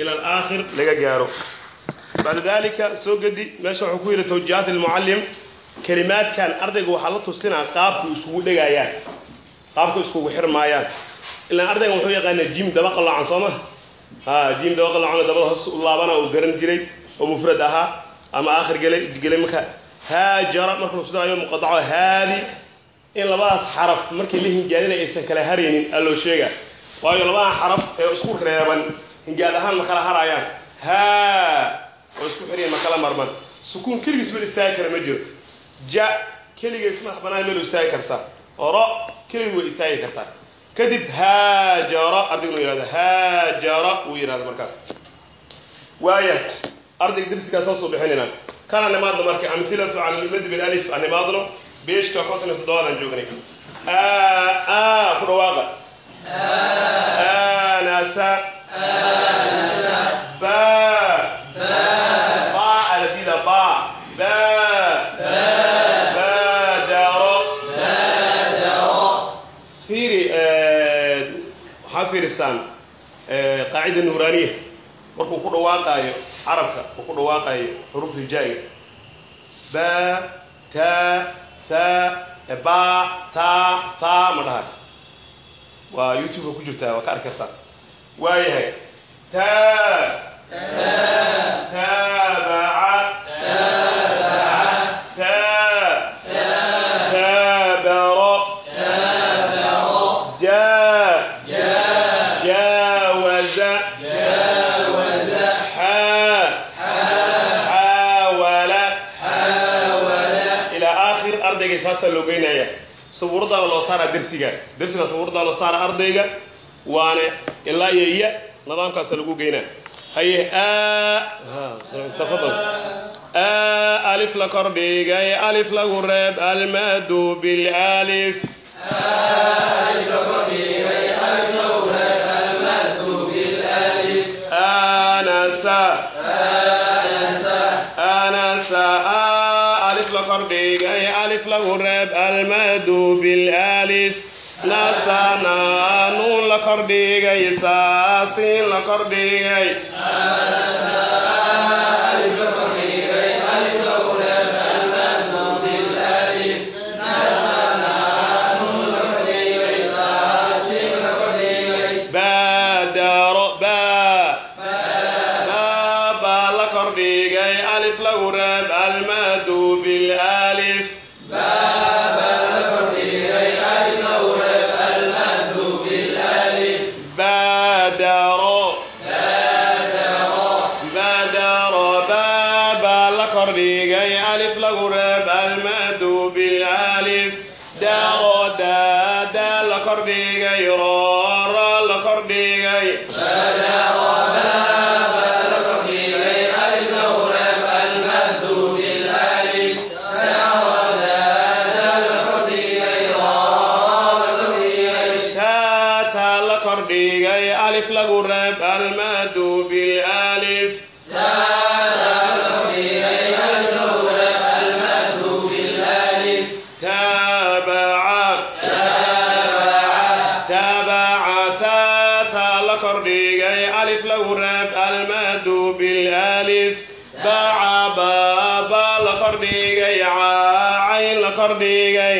ila alaakhir laga gaaro bacda dalika soo gedi meesha wuxuu ku yidhi tawjihaat almucallim kelimaadkan ardayga waxaa la tusinaa qaabku iskugu dhegayaan qaabku iskugu xirmaayaan ilaan ardayga wuxuu yaqaanaa jim daba qaloocan soo ma ha jim daba qaloocan dabada hoos u laabana uu garan jiray oo mufrad ahaa ama aakhir gelay gelay marka haajara marka lasu darayo muqadaco haadi in labadaas xaraf markii la hingaadinay aysan kala haraynin aa loo sheegaa waayo labadan xaraf ee isku reeban hingaad ahaan ma kala harayaan. Haa oo isku xiriyan ma kala marman. Sukuun keligiis meel istaagi kara ma jiro. Ja keligiis madax banaan meel istaagi kartaa ro keligii way istaagi kartaa kadib haajara ardaygu inuu yihahdo haajara uu yihahdo markaas. Waaya ardayga darsigaas hoosuu bixinayna. Kana nimaadno marka amhilatu cala lmadi bilالif aan nimaadno. Beeshka konton iyo toddobaadaan joognay ku dhawaaqa. Anasa ba ba aladida ba ba badaro fiiri waxaa fiiristaan qaacida nuuraaniya markuu ku dhawaaqaayo carabka uu ku dhawaaqaayo xuruufta jaaga ba ta sa ba ta sa ma dhahay. Waa youtube ku jirtaa waa ka arki kartaa waayahay. Ta taabaca sabuuradaana loo saaraa dersiga dersiga sabuuradaa loo saara ardayga waana ilaa iyo iya nidaamkaasa lagu geynaa haye alif la kordhigay alif lagu reeb almadu bilalif reeb almadu bilalif nasana nuun la kordhigay saasin la kordhigay la kordhigay kordhigay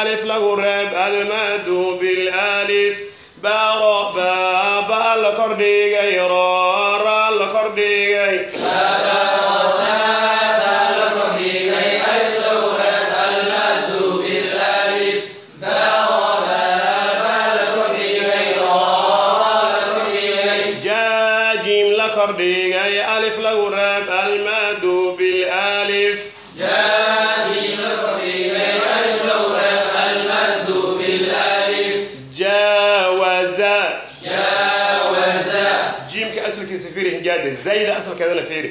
alif lagu reeb jiimka asalkiisa fiiri hingaada zayda asalkeedana fiiri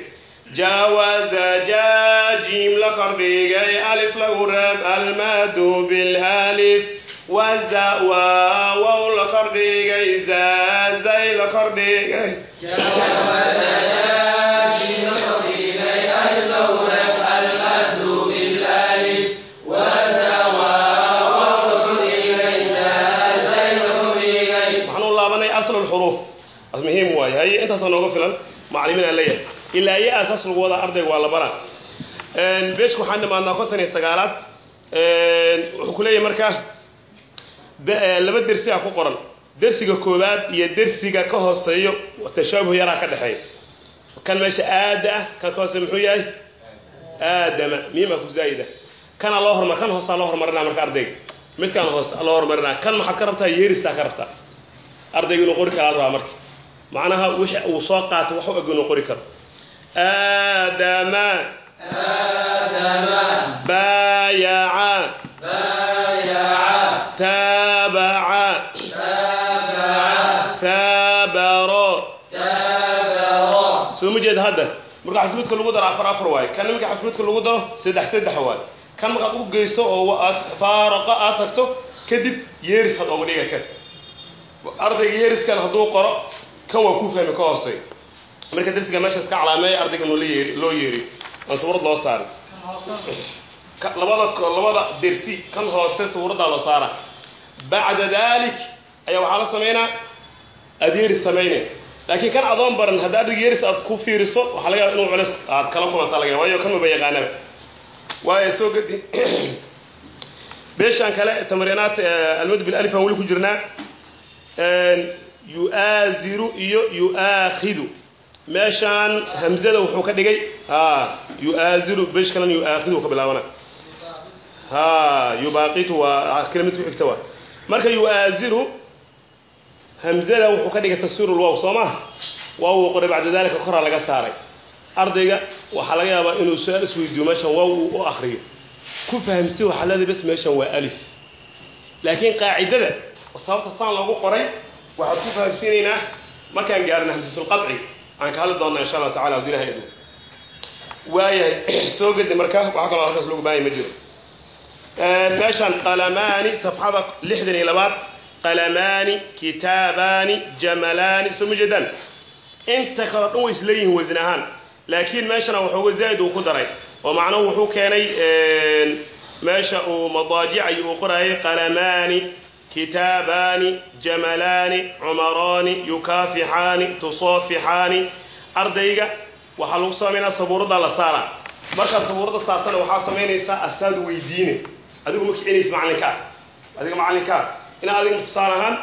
jaawaza jaa jiim la kordhigay alif lagu reeb almaadu bilhalif waza waa wow la kordhigay zaazay la kordhigay intaasoo nooga filan macalimiin aan leeyahay ilaa iyo asaas lagu wadaa ardayga waa la baraa. Beeshka waxaan dhamaadnaa konton iyo sagaalaad. Wuxuu ku leeyahay markaa laba dersi a ku qoran. Dersiga koowaad iyo dersiga ka hooseeyo tashaabuh yaraa ka dhexeeya. Kan meesha aada ah kan ka hooseeya muxuu yahay? Aadama. Miima ku zaa'ida kana loo hormar kan hoosaa loo horumarinaa marka ardayga? Midkan hoos loo horumarinaa kan maxaad ka rabtaa yeeristaa ka rabtaa. Ardayga inuu qori karaa rabaa marka macnaha wix uu soo qaato wax u eg inuu qori karo. Aadama. Baayaca. Taabaca. Taabaro. Soo ma jeeda hadda? Marka xafruudka lagu daro afar afar waayo kan marka xafruudka lagu daro saddex saddex waayo kan markaad u geysto oo aad faaraqa aad tagto kadib yeeris had ooga dhiga kan ardayga yeeriskan hadduu qoro kan waa kuu fahmi ka hoosey marka darsiga meeshaas ka calaameeya ardayga yeeri loo yeeriyo aan suurad loo saarin labada labada dersi kan hooste suuraddaa loo saara. Bacda dalik ayaa waxaa la samaynaa aada yeeris samaynay laakiin kan adoon baran hadda ardayga yeeris aad ku fiiriso waxaa laga yaaba inuu culeys aad kala kulantaa laga waayo kan yaqaanaba waayo soo gadi beeshaan kale tamriinaat almad bilif aan weli ku jirnaa yu'aaziru iyo yu'aakhidu meeshaan hamzada wuxuu ka dhigay yu'aaziru beesh kalena yu'aakhidu ka bilaabana. Yubaaqitu waa kelimad ku xigta waa. Marka yu'aaziru hamzada wuxuu ka dhigay tasiiru lwaw soo maha waaw uu qoray bacda dalika koraa laga saaray. Ardayga waxaa laga yaabaa inuu su'aal isweydiiyo meeshan waaw uu u akriyo ku fahamsi waxaa leedahay bas meeshan waa alif. Laakiin qaacidada sababta saan loogu qoray waxaad ku fahamsiinaynaa markaan gaarina hamsatulqadci aan ka hadli doonnaa insha allah tacala haddii ilaha idmo waayahay soo gedi marka waxaa kaloo halkaas loogu baahanya ma jiro. Meeshaan qalamaani safxada lixdan iyo labaad. Qalamaani kitaabaani jamalaani soo ma jeedaan? Inta kaleo dhan way isleeyihiin wasin ahaan. Laakiin meeshana waxooga zaa'id uu ku daray oo macnuhu wuxuu keenay meesha uu madaajicayo uu qoraayay qalamaani kitaabaani jamalaani cumaraani yukaafixaani tusaafixaani. Ardayga waxaa lagu samaynaa sabuuradda la saara. Markaad sabuuradda saartana waxaa samaynaysaa asaad weydiine. Adigu ma kicinaysa macalinkaa adiga macalinkaa ina adiga tusaale ahaan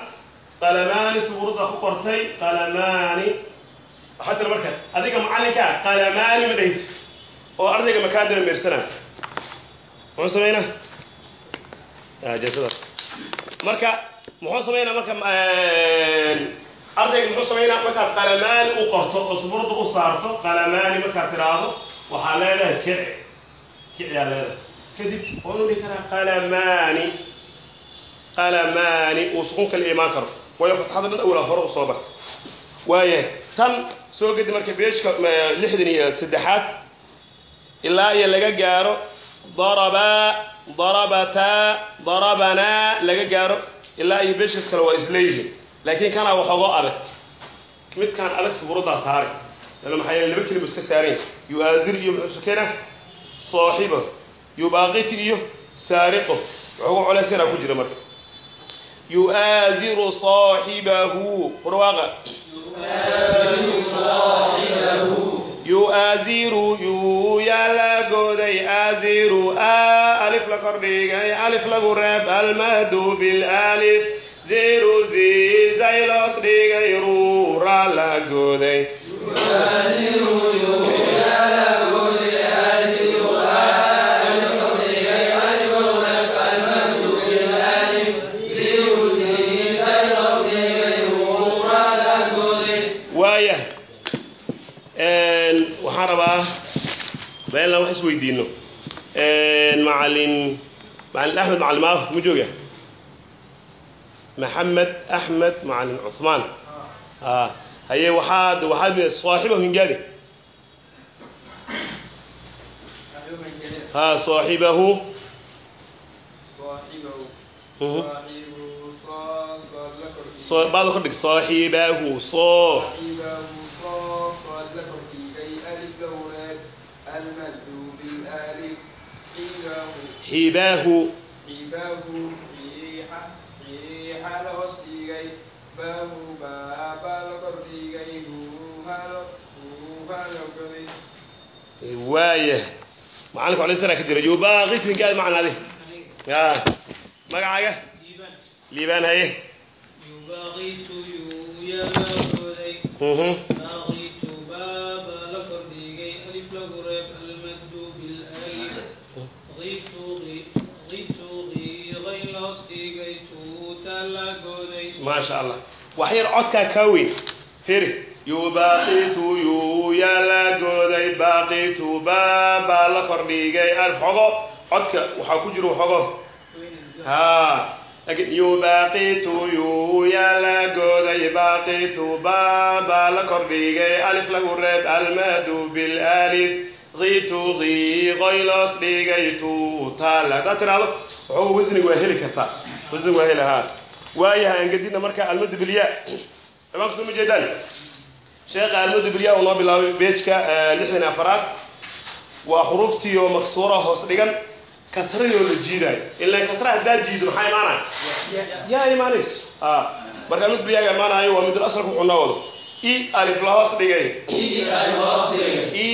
qalamaani sabuuradda ku qortay qalamaani waxaa tira marka adiga macalinkaa qalamaani ma dhahid. Oo ardayga makaadana meersana muxuu samaynaa jasada marka muxuu samaynaa marka ardayga muxuu samaynaa markaad qalamaani u qorto oo sabuurada u saarto qalamaani markaad tiraahdo waxaa leedahay kici. Kiciyaa leedahay. Kadib waa inuu dhihi karaa qalamaani qalamaani uu sukun kala imaan karo. Waayo fatxada dhan awla hore u soo barta waayahay tan soo gedi marka beeshka lixdan iyo saddexaad ilaa iyo laga gaaro darabaa darabataa darabanaa laga gaaro. Ilaa iyo beeshaas kale waa isleeyihiin laakiin kanaa waxoogoo adag. Midkaan adag sabuuraddaa saaray. Lana maxaa yeele laba kelima iska saaranya yu-aazir iyo muxuu sukena saaxiba yubaaqiti iyo saariqo. Waxooga colays ku jira marka. Yu'aaziru saaxibahu warwaaqa yu'aaziru yuu yaa la gooday aaziru a alif la kordhigay alif lagu reeb almadu bilaalif ziru zizay loos dhigay ruura la gooday isweydiino. Macalin macalin axmed macalin maaf mu jooga? Maxamed axmed macalin cuثmaan haye waxaad waxaad saaxibahu hingaadi ha saaxibahu baada kordhig saaxibahu soo xibaahu waaya macalinku alay sara ka jira yubaaqitu hingaadi macna adi ya magacaaga liibaan haye يباغيت يا Mhm. باغيت maasha allah wax yar codkaa kaa weyn firi yubaqitu yuyaa la gooday baqitu ba baa la kor dhigay xogo codka waxaa ku jiro xogo ha. Laakiin yubaqitu yuyaa la gooday baqitu ba baa la kor dhigay alif lagu reeb almadu bilalif qitu qiiqoy dhigay tuuta ladaa xogo wasnig waa heli kartaa wasnig waa heli haa waayahay angedina marka almadu bilyaa imaamka soo ma jeedaan? Sheekha almadu bilyaa uu noo bilaabay beejka lixdan iyo afaraad. Waa xuruuftii oo maksuura hoos dhigan. Kasradii oo la jiidaayo ilaan kasra haddaad jiido maxaa imaanaya yaa imaanayso. A marka almadu bilyaaga imaanayo waa midul asalka wuxuu noo wado. I alif la hoos dhigay. I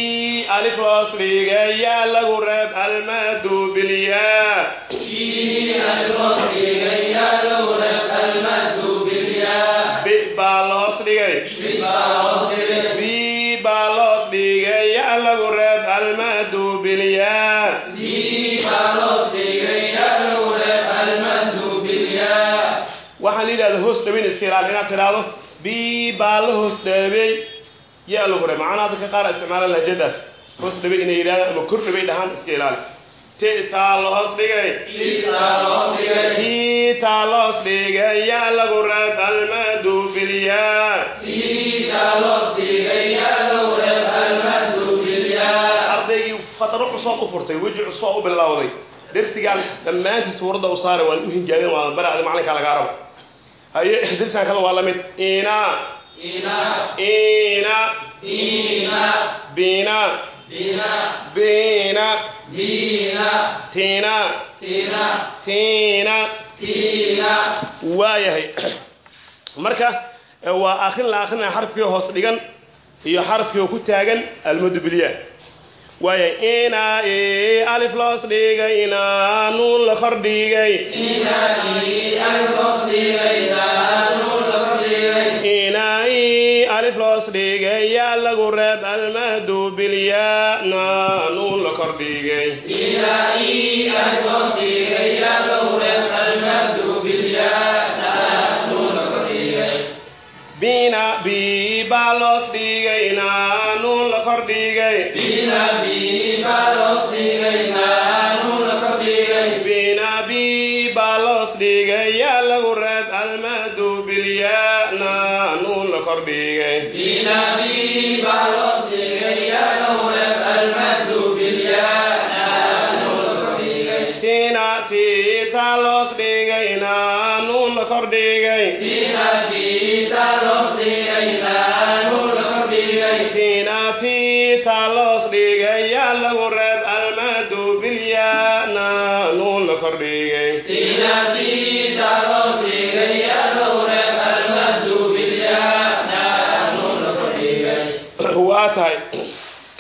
alif la hoos dhigay. Yaa lagu reeb almadu bilyaa bi baa la hoos dhigay bi baa la hoos dhigay yaa lagu reeb almadu bilyaa waxaan yidhahda hoos dhaweyn iska ilaali inaad tidhaahdo bi baa la hoos dhaabey yaa lagu reeb macnaha dadka qaar isticmaala lahjadaas hoos dhawey inay yidhahdaan ama kor dhawey dhahaan iska ilaali ti taa la hoos dhigay yaa lagu reeb almadu bilyaa ardaygii fatro cusub u furtay weji cusub u bilowday dersigaan dhammaantii suuradda u saaray waan u hinjaabin waa baracda macalinkaa lagaa rabo haye dersigan kale waa la mid. Ina ina bina bina tina. Tina. Waayahay. Marka waa akrin la akrinaya xarfkii hoos dhigan iyo xarfkii ku taagan almadu bilyaa waaya ina i alif loos dhigay ina nuun la kor lagu reeb almadu bilyaa na nuun la kor dhigay bina loos dhigay na nuun la kor nuun la kor dhigay tina ti taa loos dhigay na nuun la kor dhigay tina ti taa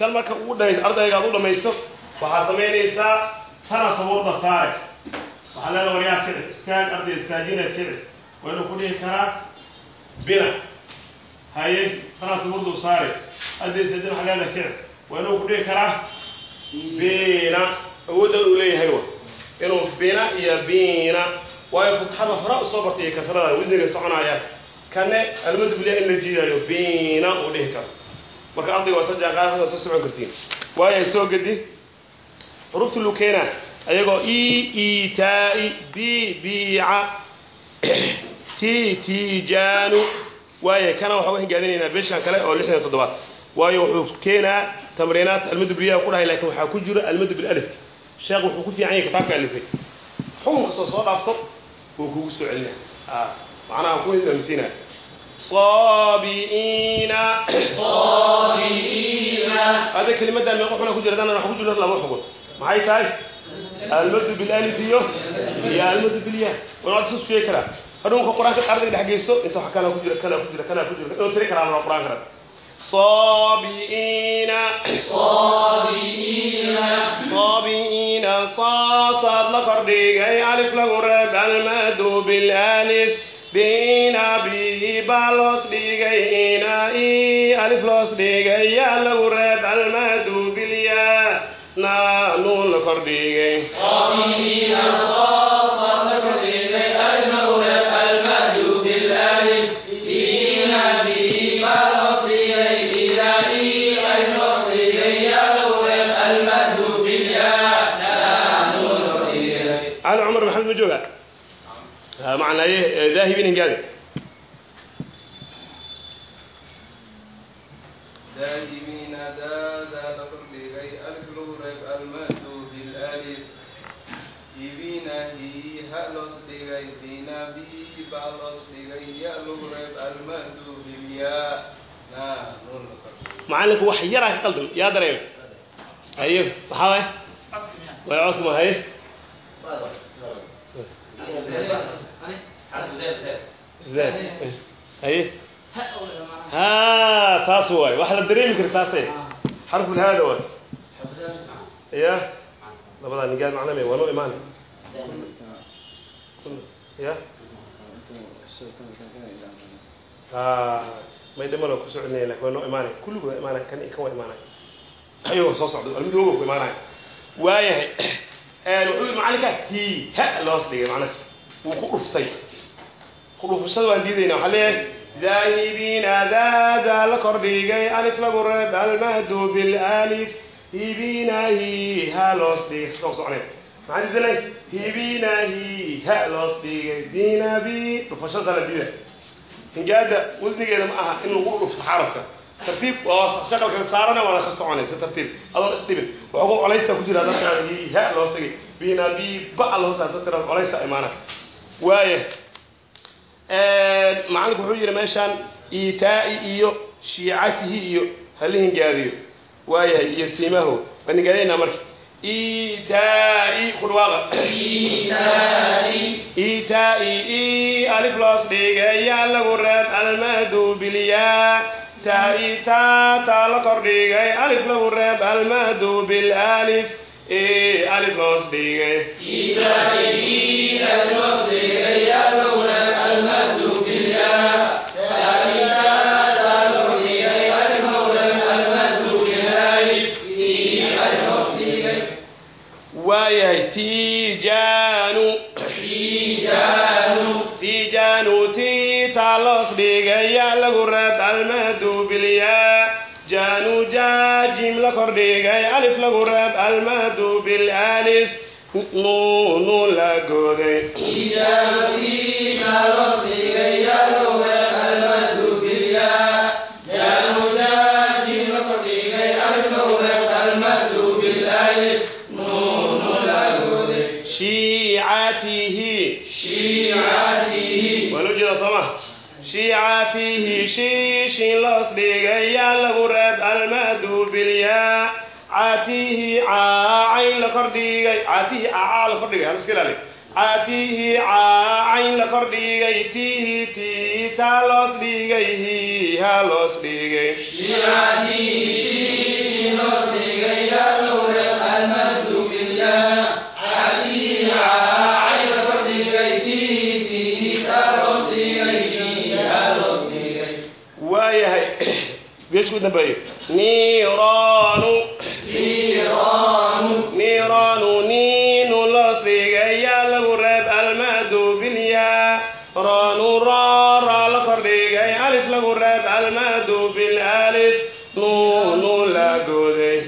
kan marka ugu dhamayso ardayga u dhamayso waxaad samaynaysaa tana sabuurda saare waxaa leeda waryaa kici istaag arday istaajina kici waa inuu ku dhihi karaa bina. Haye tana sabuurdu saare arday istaajina waxaa leeda kici waa inuu ku dhihi karaa bina. Awoodda uu leeyahay wa. Inuu bina iyo bina waayo fatxada hore u soo bartay iyo kasrada wisniga soconaya. Kane almadu bilyaa in la jiidayo bina uu dhihi karo marka ardayga waa saddex qaar soo socon kartiin. Waayo ay soo gedi xurufta lukeena ayagoo i itai bi biica ti tijaanu waayo kana waxaa u hingaadinaynaa beeshkan kale oo lixdan toddobaad. Waayo wuxuu keenaa tamriinaat almadu ku dhahay laakiin waxaa ku jira almadu bilalif sheekh wuxuu ku fiican yahay kitaabka alifay. Xukun kastoo soo dhaafto wuu kugu soo celinaya ah macnaha ku saabi'iina saabi'iina ada kelimadda meeqo xuna ku jirta waxaa ku jira laba xugun maxay tahay? Almadu bilaalif iyo iyo almadu bilyaa. Wana isku fiiri karaa. Haduunka quraanka qardiga dhex geysto inta wax kana ku jira kana ku jira kana ku jira. Inuu tiri karaa laba quraan kara saabi'iina saabi'iina saabi'iina saasaad la kordhigay. Alif lagu reeb almadu bilaalif binabi ba loos dhigay ina i alif loos dhigay yaa lagu reeb almaadu bilyaa naa nuun la بالياء نا نون معلك wax yar ah qaldan yaa dareem ayo waxa way way codku ma hay isdaan hay ha taas way wax la dareemi kartaa taasay xarfu hada way ya labada nigaal macna me wano imaan ya ha may dhamano ku soconaya laakiin wano imaanay kulligood imaanay kan kan waa imaanay ayuu soo socdo almid ugu ku imaanay waayahay wuxuu macalinka hi ha loos dhigay macnaha wuu ku dhuftay kudhuufusada waan diidaynaa waxaa leeyahay daahibiina daadaa la kordhigay alif lagu reeb almahdu bilif hibina hiha loos dhigay soo socnay maxaa diidalay hibina hiha loos dhigay binabi dhufashada la diida hingaada wasnigeeda ma aha in lagu dhufto xarafka tartiib oo shaqalka saarana waana ka soconaysa tartiib. Adoon isdhibin waxaa ku ku jiraa dadkaa hiha loos dhigay binabi ba loos dadka colaysta imaana waaya macalinku wuxuu yidhi meeshaan iitaa'i iyo shiicatihi iyo halihingaadiyo waayahay iyo simaaho baningaadaynaa marka. Itai qudwaaqa itai i alifloos dhigaya lagu reeb almadu bilyaa taita taa la alif lagu reeb almadu bilalif alifloos dhigay dhigay yaa lagu reeb almahdu bilyaa jaanu jaajim la kor dhigay alif lagu reeb almahdu bilalif nuunu la gooday shiicatihi waa loo jeedaa sooma shiicatihi shiishin loos dhigay yaa lagu reeb almahdu bilyaa catihi caacayn la kor dhigay catihi caacaa la kor dhigay hal iska ilaali. Catihi caacayn la kor dhigay tihi tii taa loos dhigay hi ha loos dhigay beeshku dambeeyo. Niiraanu niiraanu niinu loos dhigay yaa lagu reeb almahdu bilyaa raanu raara la kor dhigay alif lagu reeb almahdu bilalif nuunu la gooday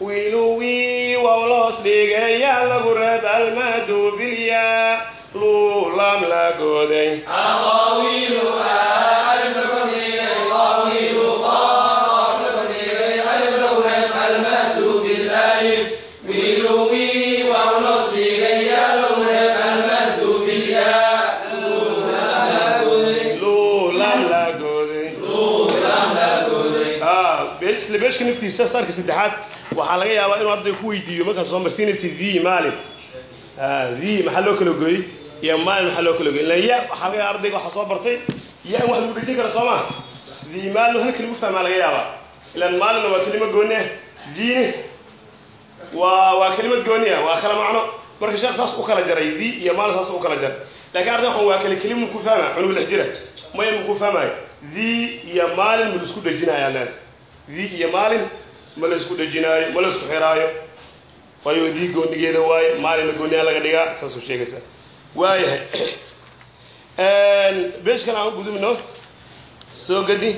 wiilu wii waw loos dhigay yaa lagu reeb bilyaa luu laam la sarka saddexaad waxaa laga yaabaa inuu arday ku weydiiyo markaad soo marsiinaysa the maalin ah the maxaa loo kala gooyey? Iyo maalin maxaa loo kala gooyey? Ilan ya waxaa laga yaaba ardayga waxaa soo bartay ya in wax lagu dhejin kara soo maha the maalin hal keligu fahmaa laga yaabaa. Ilan maalinna waa kelima gooni ah. Diine waa waa kelimad gooni ah waa kala macno. Marka sheekh saas u kala jaray the iyo maalin saas u kala jaray. Laakiin arday waxan waa kala kelima ku fahma cunug dhex jira maya maku fahmayo the iyo maalin ma la isku dhejinaayaa leen the iyo maalin ma la isku dhejinaayo ma la isku xiraayo. Waayo the goonigeeda waaye maalinna gooniyaa laga dhigaa saasuu sheegaysaa waayahay beeshkan aan gudubno soo gadi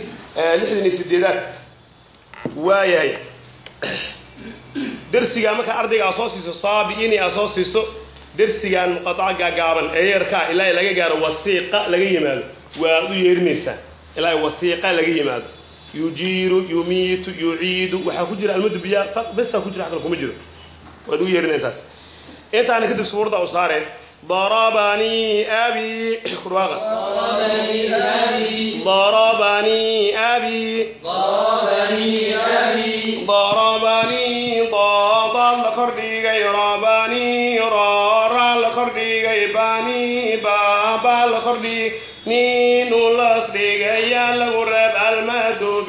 lixdan iyo sideedaad waayahay dersigaa markaa ardayga aa soo siiso saabiini aa soo siiso dersigan muqadaca gaagaaban ee yeerkaa ilaa laga gaaro wasiiqa laga yimaado. Waad u yeerinaysaa ilaa wasiiqa laga yimaado yujiiru yumiitu yuciidu waxaa ku jira almadu biyaa besaa ku jira wax kale kuma jiro waad u yeerinay intaas intaana kadib suuradda u saareen darabanii abi kurwaaqa ضربني أبي darabanii abi ضربني أبي darabanii daadaad la kordhigay rabanii rooraa la kordhigay banii baabaa la kordhigay niinu las dhigay yaa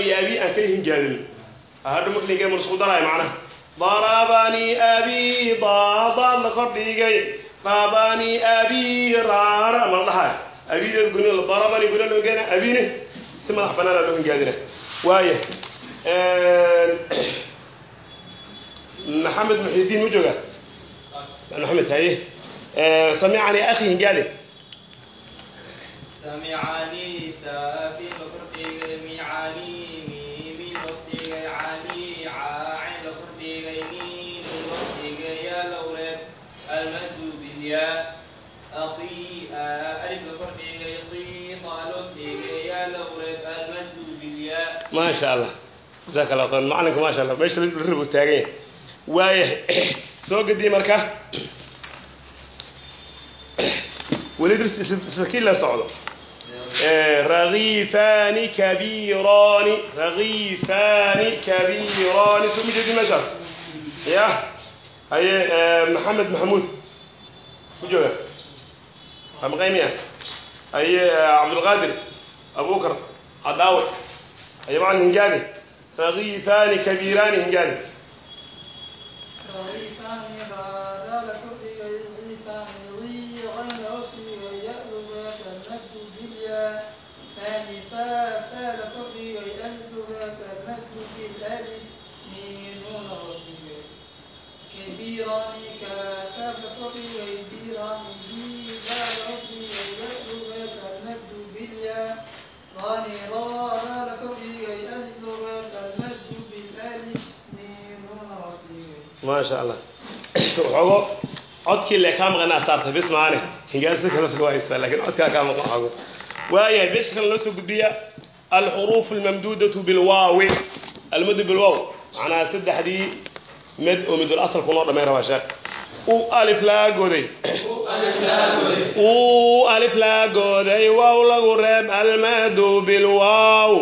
daabani abi aan ka hinjaabin hadha mudniga marsku daraay macnaha darabanii abi daadaad la kor dhiigay qaabanii abi raara la dhahay abideed guni darabani guna loogena abine si madax banaana loo hinjaabina waaya maxamed muxidiin ma jooga maxamed haye samicanii akhi hinjaade samicanii saafi la kor بالياء أطي ألف لفرقي صي طالوسي يا لورب المد بالياء ما شاء الله جزاك الله خير معلنك ما شاء الله meesha rib taagan yahay waaya soo gadiy marka weli sakiin la socdo ragiifani kabiirani ragiifani kabiirani soo ma jeedin meeshaas ya haye maxamed maxamuud ku jooga amqaymiya haye cabdulqaadir abubakar cadaawe haye macalin hingaadi ragiifani kabiirani maasha allah waxoogo codkii le kaa maqan asaartay bis maane hingaasi kala soo haysta laakiin codkaa kaa maqan waxoogo waayahay beesha kan loo soo gudbiya alxuruuf almamduudatu bilwaawi. Almadu bilwaaw macnaha saddexdii mid oo midul asalku noo dhammayra waa sheekh. U alif laa goday. U alif laa goday. Waaw lagu reeb almadu bilwaaw.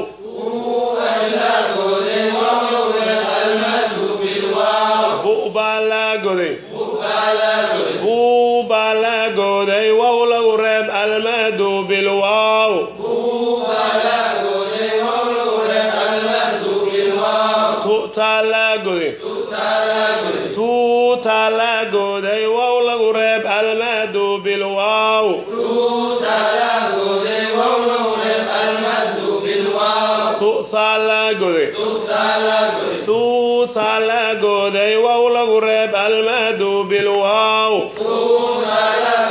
Baa la goday buu baa la goday wow lagu reeb almadu bilwaaw tu'taa la goday tuutaa la goday wow lagu reeb almadu bilwaaw tu'taa la goday tuutaa la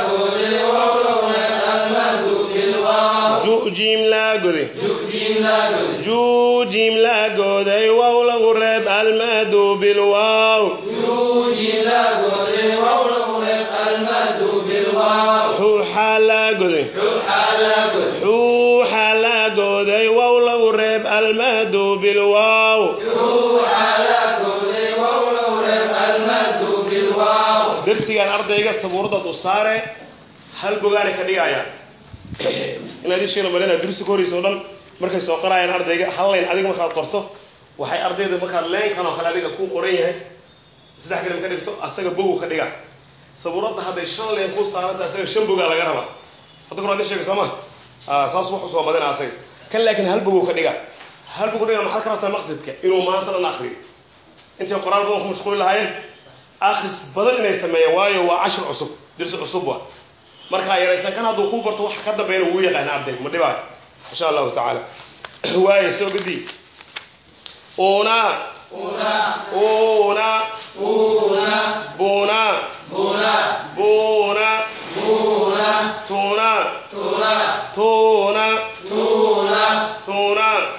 goday wow lagu reeb almadu bilwaaw jujiim la goday juujiim la goday wow lagu reeb almadu bilwaaw xuuxaa darsigan ardayga sabuuradaad u saare hal bogaanay ka dhigayaan inaad isheena malina dursi ka markay soo qorayaan ardayga hal layn adiga markaad qorto waxay ardayda markaad leenkan oo kale adiga kuu qoran yahay saddex kalim ka dhigto asaga bogu ka dhiga sabuuradda hadday shan leen kuu saaranta asaga shan bogaa laga rabaa hadda kor adin sheegay soo ma? Saas wax u soo badina asaga kan laakiin hal bogu ka dhiga hal bogu dhiga maxaad ka rabtaa maqsidka inuu maanta dhan akriyo intay qoraal badan ku mashquuli lahaayeen akris badan inay sameeyaan waayo waa cashir cusub dirsi cusub wa markaa yaraysan kan hadduu kuu barto wax ka dambeeyna wuu yaqaana ardayga ma dhibaayo insha allahu tacaala. Waayo soo gadi una una buna buna tuna tuna tuna tuna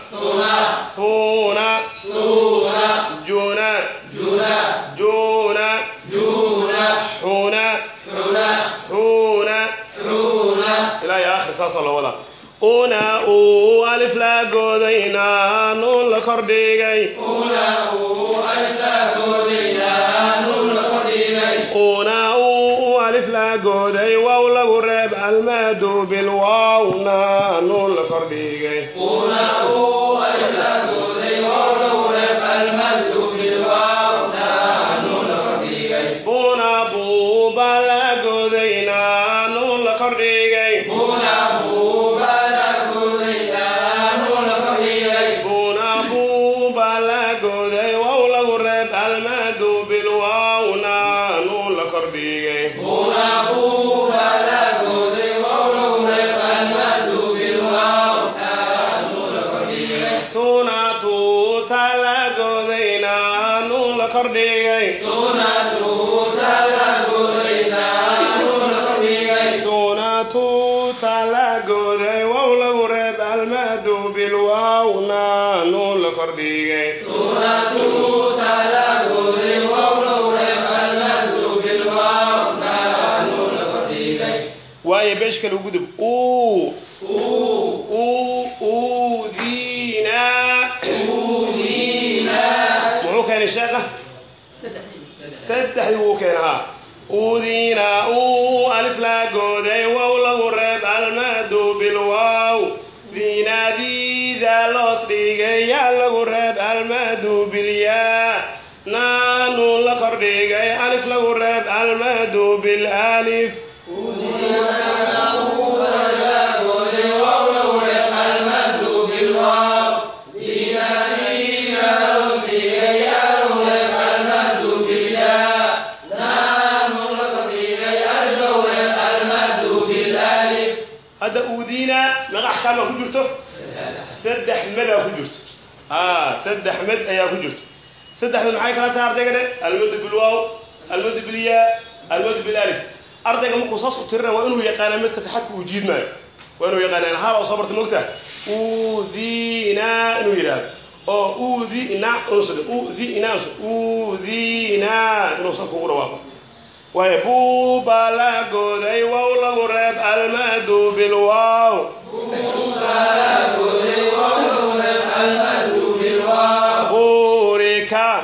saasoo la wadaa una uu alif la goodayna nuun la kordhigay una uu alif la gooday wow lagu reeb almadu bilwaawna nuun la kordhigay almadu bilalif hadda uudina magax kaama ku jirto saddex medaa ku jirto saddex med ayaa ku jirto saddexda maxay kala tahay ardayga dhe almadu bilyaa almadu bilalif ardayga markuu saas u tirina waa inuu yaqaana midka taxadka uu jiidmaayo. Waa inuu yaqaana haal oo soo barta mogta uudina inuu yidhaahdo. Oo uudina inuusan uudina uudina inuusan kugu dhawaaqo. Waayo buuba la gooday wow lagu reeb almadu bilwaaw burika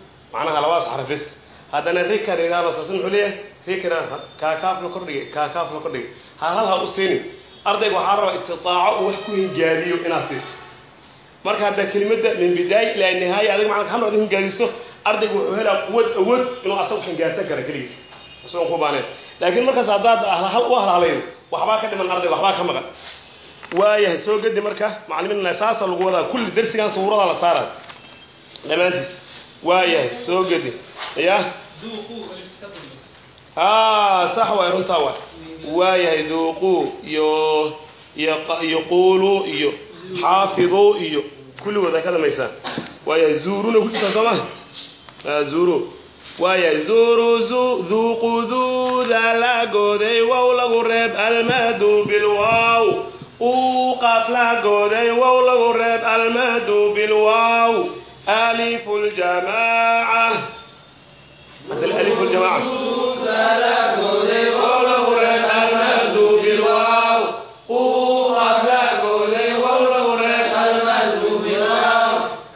macnaha labadaas xarafis haddana rikar idaabasasin muxuu leeyahay rikra kaakaaf la kordhigay kaakaaf la kordhigay ha hal ha u siinin ardayga waxaa rabaa istitaaco uu wax ku hingaadiyo inaad siiso. Marka hadda kelimada min bidaaya ilaa nihaaya adiga macnaa hal ad hingaadiso ardayga wuxuu helaa quwad awood inuu asagu hingaadsan kara keligiis isagoon ku baaneen laakiin markaas haddaad hal u halhalayn waxbaa ka dhiman ardayga waxbaa ka maqan. Waayahay soo gedi marka macalimiinna saasa lagu wadaa kulli darsigan suurada la saara dhammaantiis waayahay soo gedi ya ah sax waay runtaa waay waayahay duuquu iyo yuquulu iyo xaafiduu iyo kulligood ay ka damaysaa waayahay zuuruna ku jirtaa soo ma. Zuuru waayahay zuuru zu duuqu duuda la gooday wow lagu reeb almadu bilwaaw uu qaaf la gooday wow lagu reeb almadu bilwaaw alifu ljamaaca مثل ألف الجماعة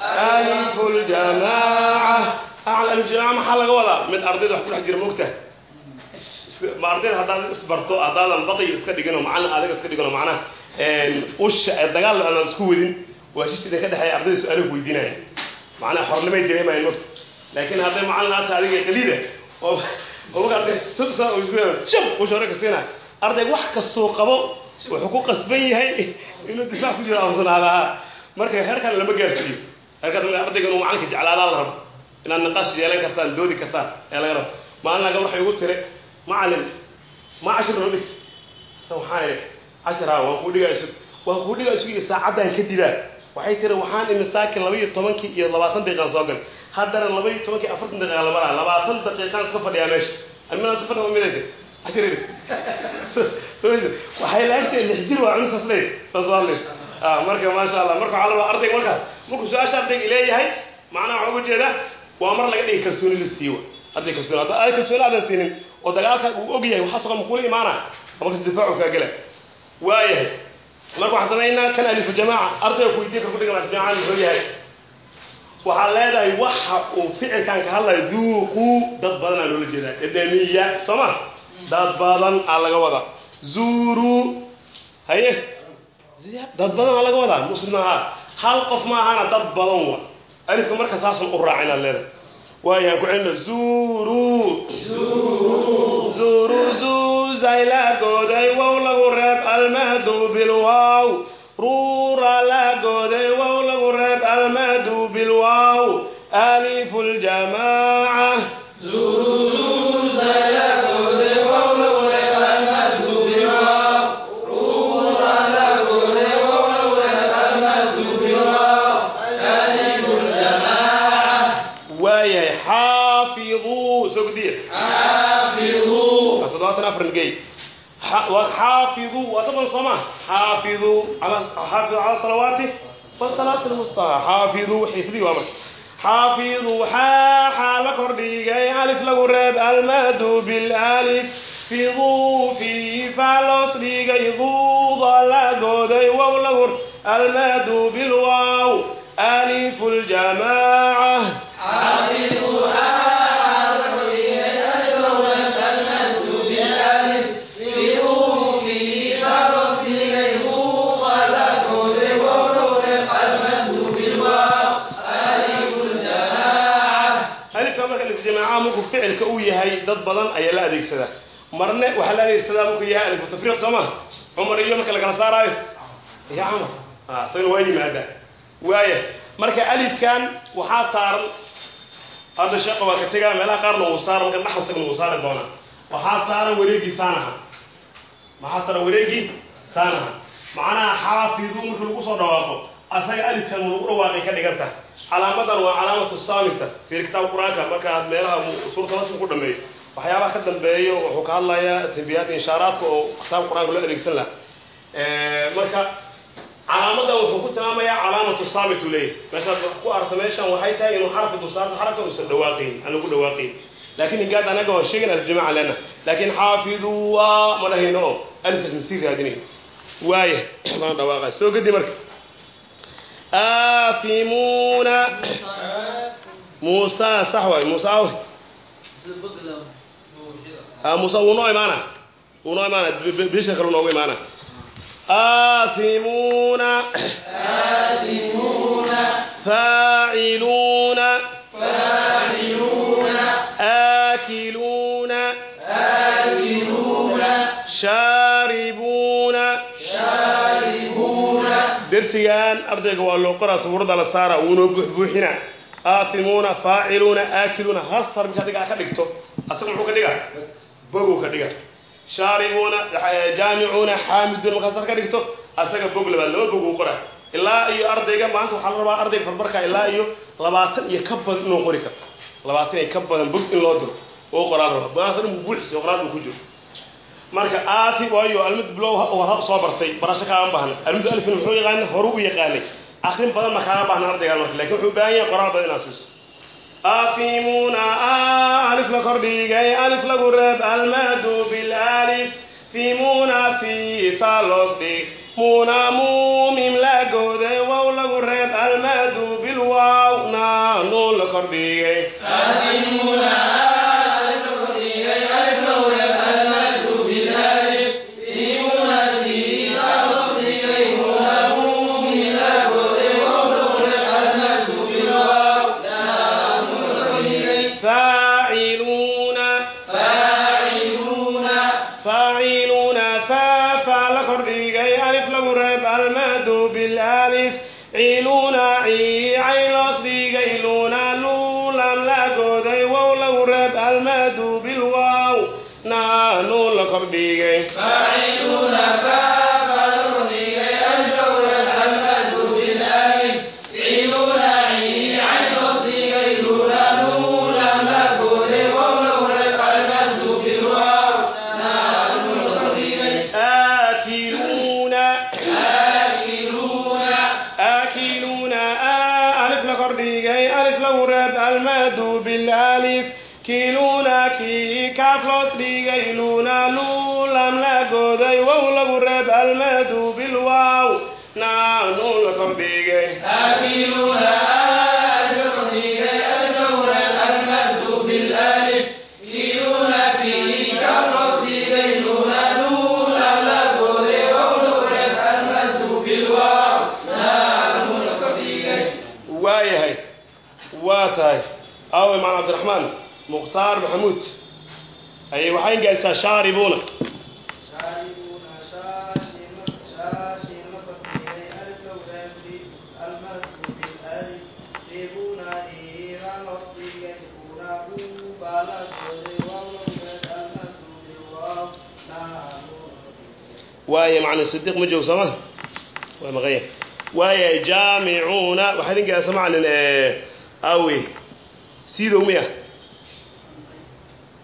ألف الجماعة أعلى الجماعة محل ولا من أرضي ده كل حجر مكته ما أرضي هذا إسبرتو هذا البطي إسكت يجينا معنا هذا إسكت يجينا macnaha xornimay dareemayan mogta laakiin hadday macalin aata adiga qalida oo markaad sugsa oo isku ka siina arday wax kastuu qabo wuxuu ku qasban yahay inuu difaac ku jiro afsanaadaha marka heerkan lama gaarsiiyo. Heerkaas ardayga inuu macalinka jeclaadaan la rabo. Inaad niqaash yeelan kartaan doodi kartaan ee laga rabo maalin aga waxay ugu tiri macalin ma cashir noo dhigt sa waxaan idhi cashir haa waan kuu dhigaa isug waan kuu dhigaa isug iyo saacaddan ka dibaa waxay tiri waxaan imisaakin laba iyo tobankii iyo labaatan daqiiqaan soo gal. Haddana laba iyo tobankii afartan daqiiqa la maraa labaatan daqiiqaan iska fadhiyaa meesha. Waxay laagtay lix jir waa cunus asleys saas waa hadlays marka maasha allah marka waxaa la rabaa ardayga markaas. Markuu su'aasha ardayga leeyahay macnaha waxaa uga jeeda waa mar laga dhigi kalsooni la siiyo arday kalsooni hadda aad kalsooni aadan siinin oo dagaalka uu og yahay waxaa soqon makula imaana difaacu kaa gela? Waayahay marka waxaan samaynaa kan alifu jamaaca ardayga ku weydiin kar ku dhigan jamaaca muxuu yahay. Waxaa leedahay waxa uu ficilkan ka hadlayo duuqu dad badanaa loola jeedaa. Dhadhamiya soo ma dad badan aa laga wadaa. Zuuru haye? Dad badan aa laga wadaa muslim maaha hal qof ma ahana dad badan wa alifka marka saasan u raacin aad leedahay. Waayahan ku celina zuuru zuuru. Zuuzay la gooday wow lagu reeb almahdu bilwaaw. Ruura la gooday wow lagu reeb almahdu bilwaaw. Alifu xaafiduu waa daban soo ma xaafiduu xaafiduu cala salawaati wasalaati lwustaa xaafiduu xifdi waa marka xaafiduu xaaxaa la kordhigay alif lagu reeb almadu bilalif fiduu fii faa loos dhigay duuda la gooday wow lagu almadu bilwaaw ljamaaca ficilka uu yahay dad badan ayaa la adeegsadaa. Marne waxaa la adeegsadaa markuu yahay alifu tafriiq soo ma? Cumar iyo marka lagala saaraayo? Ya camar isagana waa yimaadaa waaya marka alifkan waxaa saaran hadda sheekha waa ka tegaa meelaha qaarna uu saara marka dhaxal tagna uu saari doonaa waxaa saaran wareegii saanaha. Maxaa saaran wareegii saanaha? Macnaha xaafidu markii lagu soo dhawaaqo asaga alifkan lagu dhawaaqay ka dhiganta. Calaamadan waa calaamatu saamita. Fi kitaab qur'aanka marka aad meelaha suurta nasm ku dhameeyo waxyaabaha ka dambeeyo wuxuu ka hadlayaa tanbiyaat inshaaraadka oo kitaab qur'aanka loo adeegsan laha marka calaamadan wuxuu ku tilmaamayaa calaamatu saamit uu leeyahay meeshaad ku arta meeshan waxay tahay inuu xarafka dusaarta xarafka uusan dhawaaqayn aan lagu dhawaaqayn laakiin hingaad anaga waa sheegan aljamaca lena laakiin xaafiduu waa ma dhahayno oo alifkaas masii raadinayo waaya baan dhawaaqa soo gedi marka aafimuuna muusa sax waay muusa awe ah muusa wuu noo imaana wuu noo imaana b- b- bisha dersigan ardayga waa loo qoraa sawirada la saara wuunoo buuxbuuxina aafimuuna faaciluuna aakiluuna haas tarbika adiga ka dhigto asaga muxuu ka dhiga boguu ka dhiga shaaribuuna jaamicuuna xaamiduuna markaas ka dhigto asaga bog labaad laba bog uu qora ilaa iyo ardayga maanta waxaa la rabaa ardayga farbarka ilaa iyo labaatan iyo ka badan inuu qori karo. Labaatan iyo ka badan bog in loo diro oo qoraal raba maanta dhan buu buuxisay qoraal buu ku jiro marka aati waayo almid bilow soo bartay barasho kaaga baahna. Almid alfin muxuu yaqaanay horu u yaqaanay. Akrin badan ma kaaga baahna ardaygaan marka laakiin wuxuu baahan yahay qoraal badan inaad siiso. Aafimuuna alif la kordhigay alif lagu reeb almaadu bilalif fimuuna fi thalos dhig muuna muumim la gooday wow lagu reeb almaadu bilwaaw naanuun la kordhigay عيلون عي عين لصديغي لونا لولم لكودي وو لغرب المد بالواو نانو لكرديغي آكلون لكرديغي ألف لغرب المد بالألف كيلونا كي كاف لصديغي لونا لولم لكودي وو لغرب المد بالواو نانو لكرديغي waayahay tahay. Aawe macna cabdiraxmaan mukhtaar maxamuud ayay waxay gaadsaa shaaribuuna waaye macna sidiiq ma joogo sooma? Waa maqanya waayahay jaamicuuna waxaa idin macalin awe siidow miya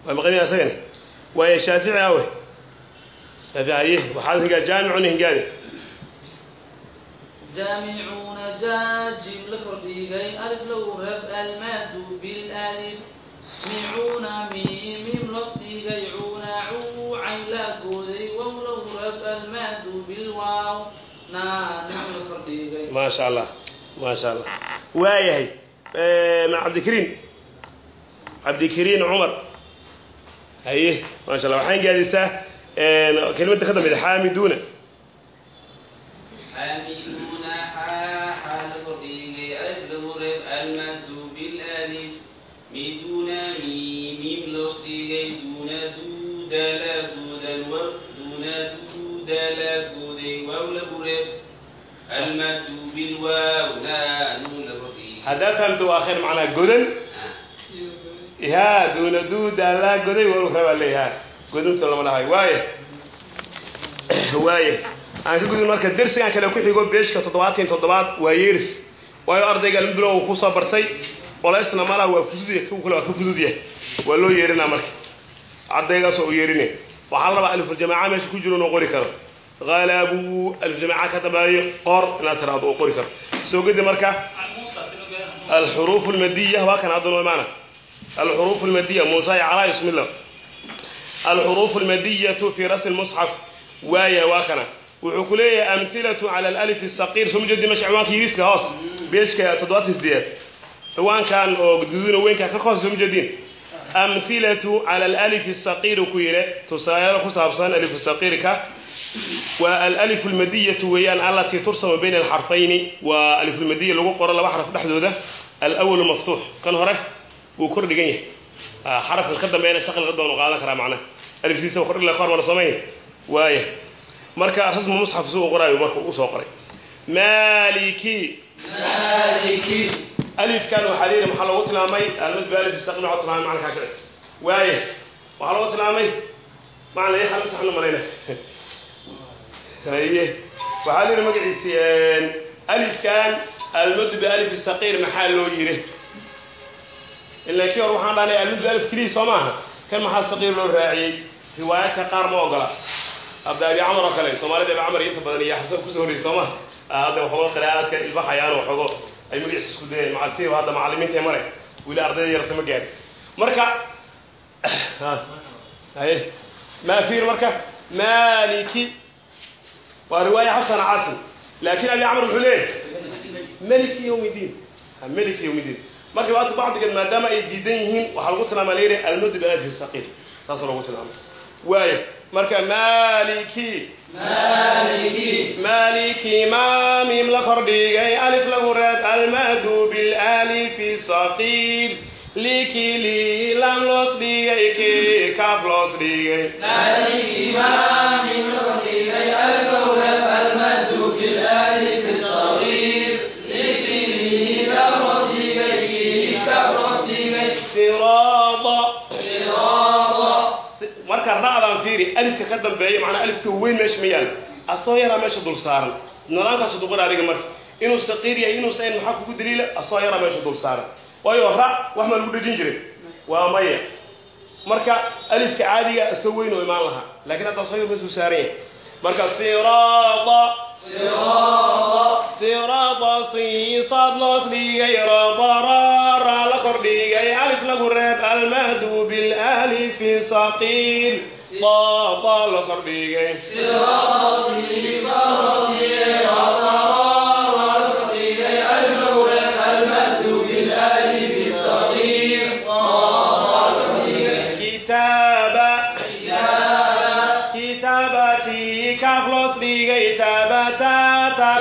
waa maqanyaa isagani waaye shaafici awe. Shaaficaye waxaad hingaa jaamicun hingaade. Jaamicuna jaajib la kordhigay alif lagu rab almaadu bilalif micuna miimim los dhigay cuna cu cayn laa gooday wow lagu rab almaadu bilwaaw naana la kordhigay maasha allah maasha allah. Waayahay Eh, cabdikriin cabdikriin cumar haye maasha allah waxaan gaadaysaa eh, kelimadda ka dambeyda xaamiduuna. المد بالواو لا نون الرقيق haddaad fahamto waa khayr macnaa godan? Ha duuna duuda laa goday waa rabaa leeyaha godunta lama dhahay waaye? Waaye? Aan ka gudin marka dersigan kale ku xigo beeshka toddobaatan toddobaad waa yeeris. Waayo ardayga almudlo uu ku soo bartay qoleysna malaha waa fududya kuwa kale waa ka fudud yahay. Waa loo yeerinaa marka. Ardaygaasoo u yeerinay waxaa la rabaa alifurjamaaca meesha ku jiro inuu qori karo. Qalabuu alifjamaaca ka dambeeyo qor inaad tiraahdo uu qori karo. Soo gedi marka alxuruuf almadiya waa kan hadda noo imaana alxuruuf almadiya muusa iyo calaa bismi illah alxuruuf almadiyatu fii rasmi lmusxaf waaya waa kana wuxuu ku leeyahay amhilatu cala alif saqiir soo mujeedi meesha ciwaanka yiriska hoos beejka toddobaatan sideed ciwaankan oo gudguduna weynka ka hoos soo mujeediin amhilatu cala alif saqiir ku yidhe tusaalayaal ku saabsan alif saqiirka waa alif almadiyatu weeyaan allatii tursama bayna alxarfayni waa alif almadiya lagu qoro laba xaraf dhexdooda. Alawalu maftuux. Kan hore wuu kor dhigan yahay. Xarafkan ka dambeeyana shaqal ka doono qaadan karaa macnaha aliftiisa kor dhigla kor mara samayn. Waaya marka rasmu musxaf suu qoraayo marka u soo qoray. Maliki maliki alifkan waxaa leeyahay maxaa loogu tilmaamay? Almad bi alif istaqim waxaa tilmaamay macna kaa kici waaya waxaa loogu tilmaamay macna xalis xanu malayna haye waxaa leeyahay magaciisi alifkan almad bi alif saqiir maxaa loo yiri ilaa kii hore waxaan dhahnay almad bi alif keliya soo maaha. Kan maxaa saqiir loo raaciyey? Riwaayaadka qaar ma ogola abda abi camar oo kale soomaalida abi camar inta badan iyo xabsa ku soo horreeyey sooma hadda waxooga qiraa'aadka ilbaxayaan waxoogo ay magaciisa isku dayeen. Macalsiiba hadda macallimiinta mare weli ardayda yarta ma gaadhin. Marka haye. Maafiir marka? Maliki waa riwaaya xasana caasim laakiin abi camar muxuu leeyahay meliki yawm diin meliki yawm diin marka waata bacdigeed maadaama ay diidan yihiin waxaa lagu tilmaama leeyahay almadu bialfi saqiir saasoo lagu tilmaamay. Waaya marka maliki maliki maliki ma mim la kordhigay alif lagu reeb almadu bilalifi saqiir liki li lam loos dhigay ki kaaf loos dhigay fiiri alifka ka dambeeya macnaa alifka weyn meesha ma yaal asoo yaraa meesha dul saaran. Nidaamkaas duqor adiga marka inuu saqiir yahay inuu sayn maxaa kugu daliila? Asoo yaraa meesha dul saaran. Waayo ra wax ma lagu dhejin jiray waa maya. Marka alifka caadiga asoo weyn oo imaan lahaa. Laakiin hadda asoo yar meesuu saaran yahay. Marka siraada. Siraada. Siisaad loos dhigay radarara la kordhigay. Alif lagu reeb almahdu bilalifi saqiil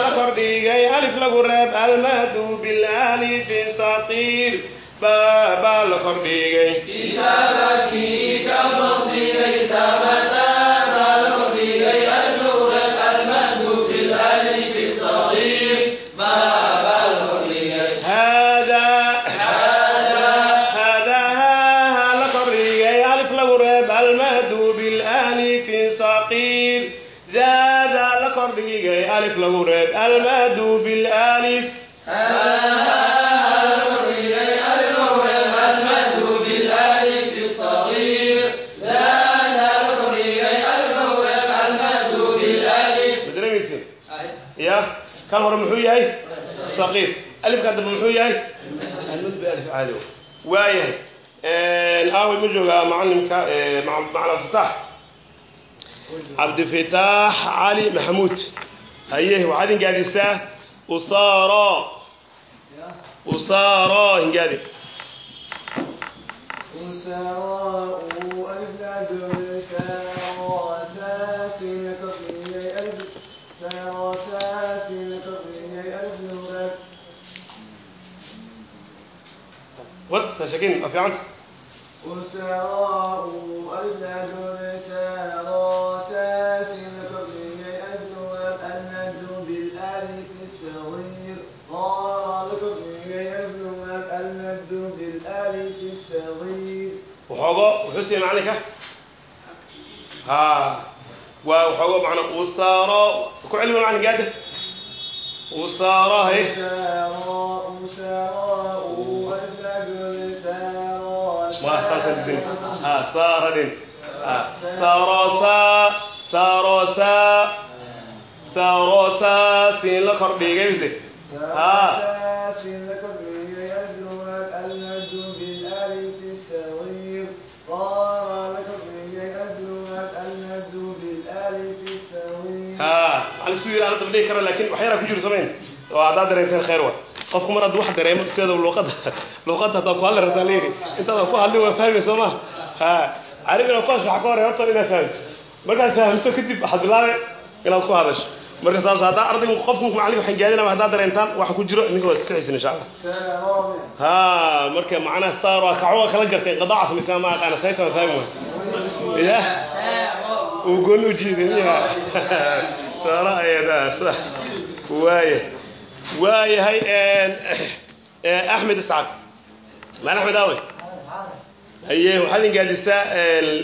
la kordhigay al-madu lagu reeb almahdu bilalifi saqiil baaba la kordhigay ألف كان محوي هاي المهد بالألف عالي وايه الآوي مجوغا معلمك مع مع الفتاح عبد الفتاح علي محمود هيه وعادين ود تشكين في عنه وسراء أجداد سراسات كفي ألف نورات المد بالألف الصغير قال كفي ألف نورات المد بالألف الصغير sin la kordhigay su yir ana dabdhihi kara laakiin waxyara ku jiro samayn oo haddaad dareerteen khayr wa qofku mar hadduu wax dareemo sideeda luuqadda luuqadda haddaa ku hadli rabtaa leeyahay intaada ku hadlin waa fahmi soo ma ha carabina ku asbaxa ka hore horta inaad fahamto markaad fahamto kadib waxaad bilaabe inaad ku hadasho marka saas haddaa ardaygu qofku macallin waxaan gaadinaba haddaad dareentaan waxa ku jiro ninka waa iskixaysin insha allah كان رابع ها marka macnaha star waa kaco kala gartay qadaca samisaa ma aqaan sayta waa fahmi waay ya uu goon u jiiday ya sara ayada sax waaye waayahay een ee axmed isxaaq maan axmed aawe haye waxaad ingaadisaa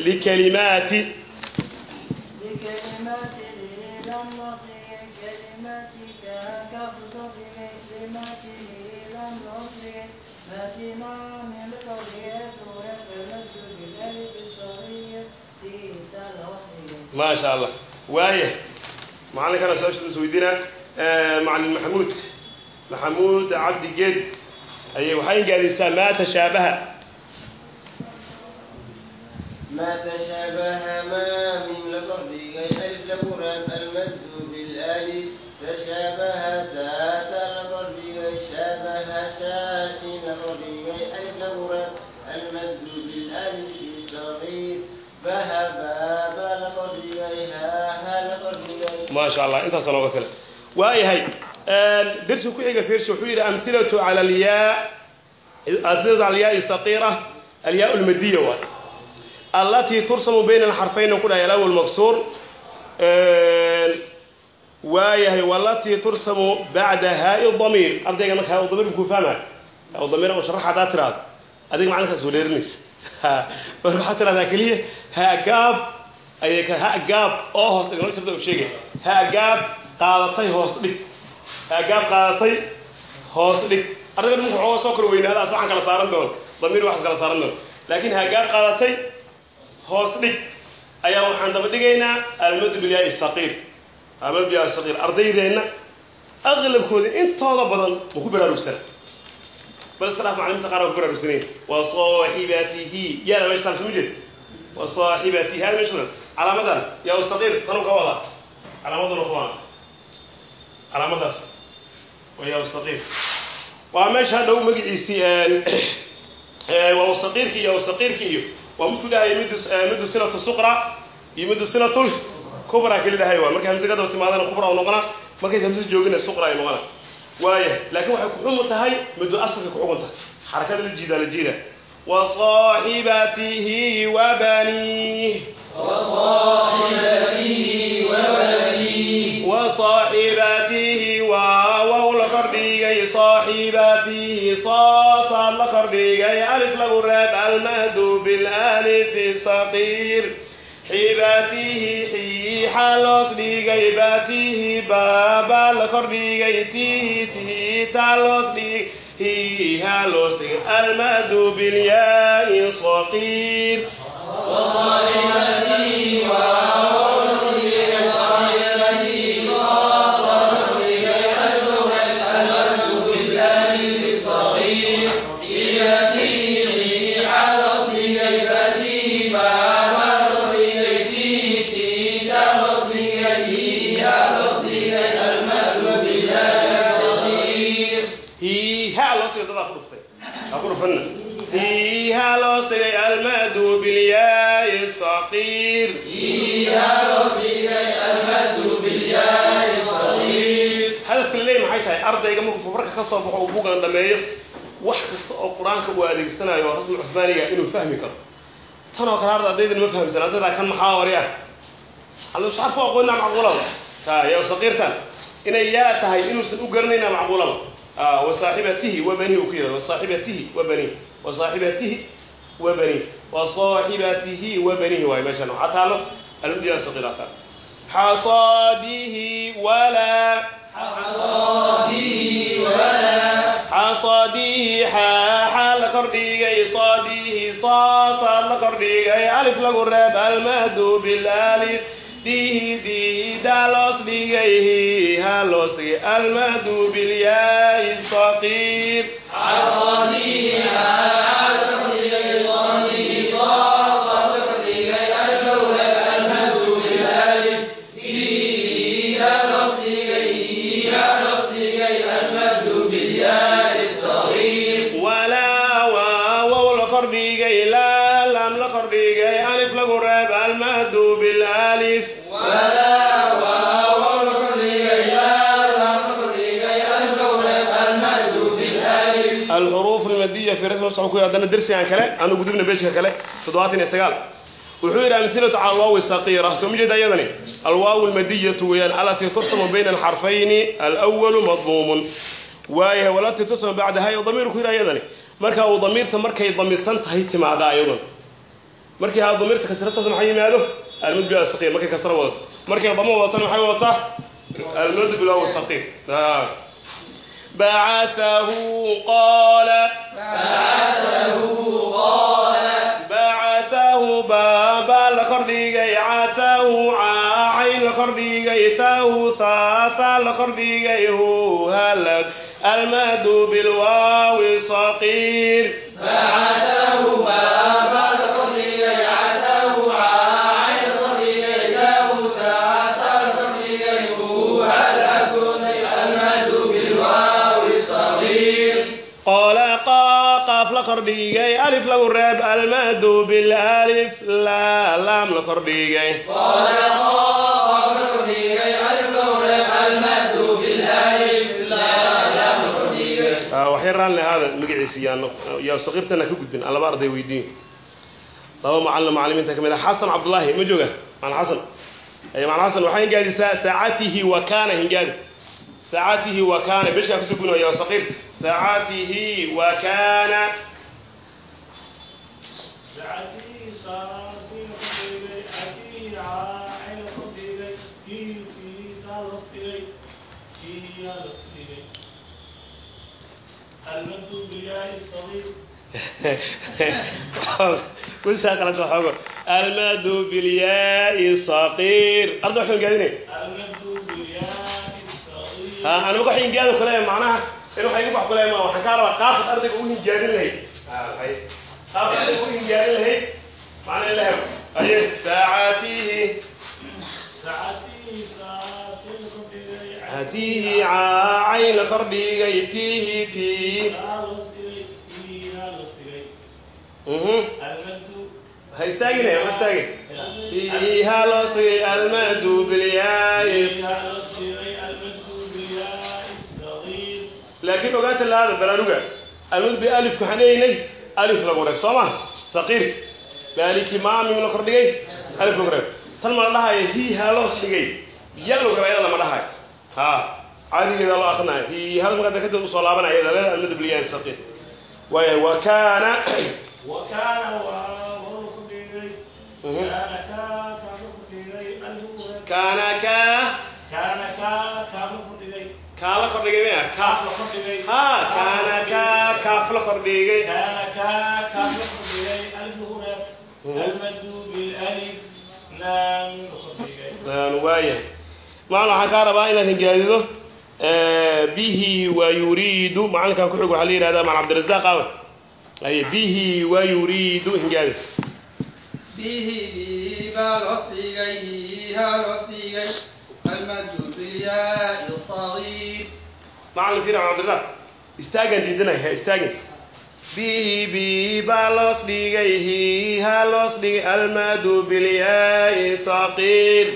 likalimaati بكلمات لم نصي كلماتك كفضل كلماته لم نصي macalin محمود maxamuud cabdi geed ayay waxay gaadhisaa maa tashaabaha ما تشابه ما من لفرضي أجل قرآن المد بالآلي تشابه ذات لفرضي شابه شاشي لفرضي أجل قرآن المد بالآلي في صغير فهب ما شاء الله انت صلوة كلام waayahay. Darsiga ku-xiga fiirsi wuxuu yidhi amhilatu cala alyaa amhilatu cala alyaa saqiira alyaa lmadiya waay. Allatii tursamu bayna alxarfayn ku dhahay alaw lmaksuur waayahay walatii tursamu bacda haai damiir ardayga marka haa damiir ku fahma haa damiir oo sharax hadaa tiraado adiga macnakaas waleerinaysa marka waxaa tiraahdaa keliya haagaab ayay ha gaab oo hoos dhigno jirta u sheegay. Haagaab qaadatay hoos dhig. Aagaab qaadatay hoos dhig. Ardaga dhimka xooga soo kor weynaada aswaxaan kala saaran doon damiir waxaan kala saaran doon laakiin hagaab qaadatay hoos dhig. Ayaa waxaan daba dhigaynaa almadu bilyaai saqiir almadu bilyaai ardaydeenna aqlabkooda intooda badan ma ku baraarugsan bal salaaf maclimta qaar waa ku baraarugsanayn waa saaxibatihi yaana meesha taal soo jeed? Waa saaxibatihi hada meesha calaamadan yaa saqiir tanuu ka wada? Calaamaduna ku calaamadaas waa yaa saqiir waa meesha dhow magaciisii waa saqiirki iyo saqiirki iyo وممكن لها يمد يمد سنة الصغرى يمد سنة الكبرى كل ده هيوا مركز همزة قدرت ما هذا كبرى ونقنا مركز همزة جوجنا الصغرى ينقنا وايه لكن واحد كحوم تهاي مدو أصل كحوم ته حركات الجيدة الجيدة وصاحبته وبنيه وصاحبته qisaasaa la kordhigay. Alif lagu reeb almahdu bilalifi saqiir. Xibaatihi xiixaa loos dhigay baatihi baabaa la kordhigay tihi tiitaa loos dhigay hiihaa loos dhigay. Almahdu bilyaai saqiir. هالوس المهد بالياء الصغير hadafka leey maxay tahay ardayga markuu farka ka soo baxo uu buugan dhameeyo wax kasta oo qur-aanka uu adeegsanayo rasmi cuthmaaniga inuu fahmi karo tan oo kale arda ardaydan ma fahamsan ardayda kan maxaa waryaa alla saxarfu aqoonna macquulaba ha yaa saqiirtan inay yaa tahay inuusan u garanayna macquulaba wa saaxibatihi wa banihi uu ku yidhahdo wa saaxibatihi wa banihi wa saaxibatihi wa banihi wa saaxibatihi wa banihi waayo meeshan waxaa taalo almudiyada saqiirata xasaadihi walaa xasaadihi xaaxaa la kordhigay saadihi saasaa la kordhigay alif lagu reeb almahdu bilaalif dihi dihi daa loos dhigay. Hiha loos dhigay. Almahdu bilyaai saqiir haddana darsigan kale aanu gudubna beshka kale toddobaatan iyo sagaal. Wuxuu yidhi amhilatu cala alwaawi saqiira. Soo ma jeeda ayadani lmadiyatu weyaan alatii tursamu bayna alxarfayni alwalu madmuumun. Waayah walatii tursamu bacdahay damiirku yidhi ayadani marka uu damiirta markay damiirsan tahay timaadaa iyadan markii ha damiirta kasrataas maxaa yimaado? Almadbila saqiir markay kasra wadato. Markay damo wadatana maxay wadataa? Almadbila saqiir بعثه قال بعثه قال بعثه بابا لقرديغي عثه عاعي لقرديغي ثو ثاثا لقرديغي هو هلك المهد بالواو صقير بعثه kordhigay. Alif lagu reeb almadu bilalif laa laam la kordhigay. Ah, Waxay raalli aada yaa saqirtana ka gudbin. Alaba arday weydiin. Laba mucalin mucalimiinta ka mid a xasan cabdullaahi ma jooga? Macalin xasan. Macalin xasan waxaa hingaadisaa saacatihi wa kaana hingaadi saacatihi wa kaana beshaa ku soo gudnaya waa saacatihi wa kaana almadu bilyaai saqiir arda waxuu hingaadinay المد بالياء الصغير ha anigu wax hingaada kule macnaha in waxa igu wax kule ma waxaan kaa rabaa qaafad ardayga u hingaadin lahayd qaafad ardayga u hingaadin lahayd macna la helo aye saacatihi ساعتي ساسين قبيلي hatihi cayn la kordhigay tihi ti تالستيلي تي يالستيلي mhm المد ha istaaginaya ma istaagin tiha loostigay almadu bilyaai يالستيلي المد بالياء الصغير laakiin ogaanta laada baraaruga almud bialifku waxaan leeynay alif lagu reeb soo ma saqiirka baaliki maamim la kordhigay alif lagu reeb tan ma la dhahayo hi haloos dhigay ya lagu reeb ayada lama dhahayo ha caadigeeda loo akrinaya hi hal markaa kadib usoo laabanaya leeda almud bilyaai saqiir waaya wa kaana وكان واو قبيلي kaa la kordhigay maya كاف kaaf قبيلي ha kaana kaa kaaf la kordhigay كان كا كان قبيلي الهو المد بالالف لام قبيلي aan waayahay macalin waxaan kaa rabaa inaad hingaadido bihi wa yuriidu macalinkan ku xig waxaa la yihahdaa macal cabdirasaaq awe aye bihi wa yuriidu hingaadi به به بالعصيغي هالعصيغي المد بالياء الصغير macalin fiir macalinkiina cabdirasaaq istaagaan diidanay ha istaagin. Bibi baa loos dhigay hiha loos dhigay almadu bilyai saqiir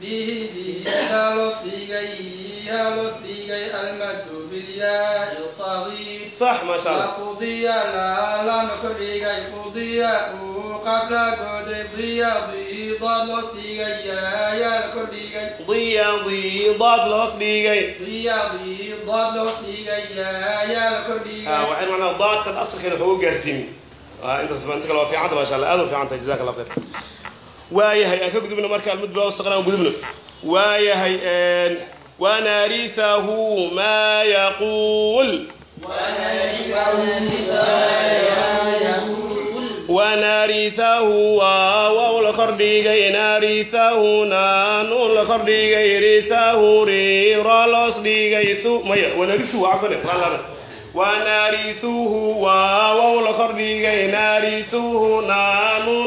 bibi baa loos dhigay hiha loos dhigay almadu cidyaa yusawi sax maasha allah qudiya laalan ku dhigay qudiya uu qabla goday diya diidad loos dhigay yaayal ku dhigay diya diidad loos dhigay diya diidad loos dhigay yaayal ku dhigay waxaan macnaha daadkan asalkeeda waxuu gaarsiin intaas baa inta kale waa fiicanta maasha allah aad u fiican tahay jazaka allah khayr waayahay aan ka gudubno marka almudba wasaqna aan gudubno waayahay wanarisahu ma yaquul wanarisahu waaw la kordhigay narisahu naanun la kordhigay risahu riira loos dhigay su maya wanarisu waa cafane raalada wanarisuhu waaw la kordhigay narisuhu naanun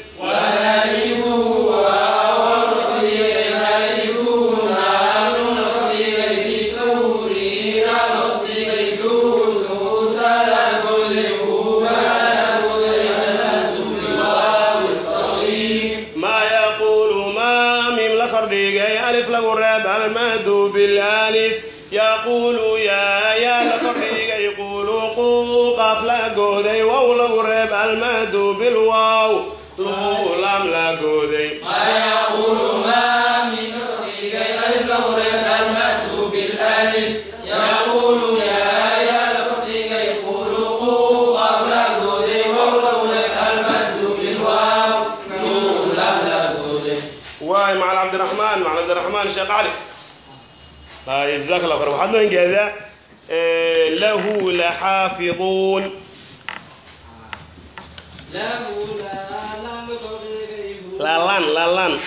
لم قديك لا لان لا لان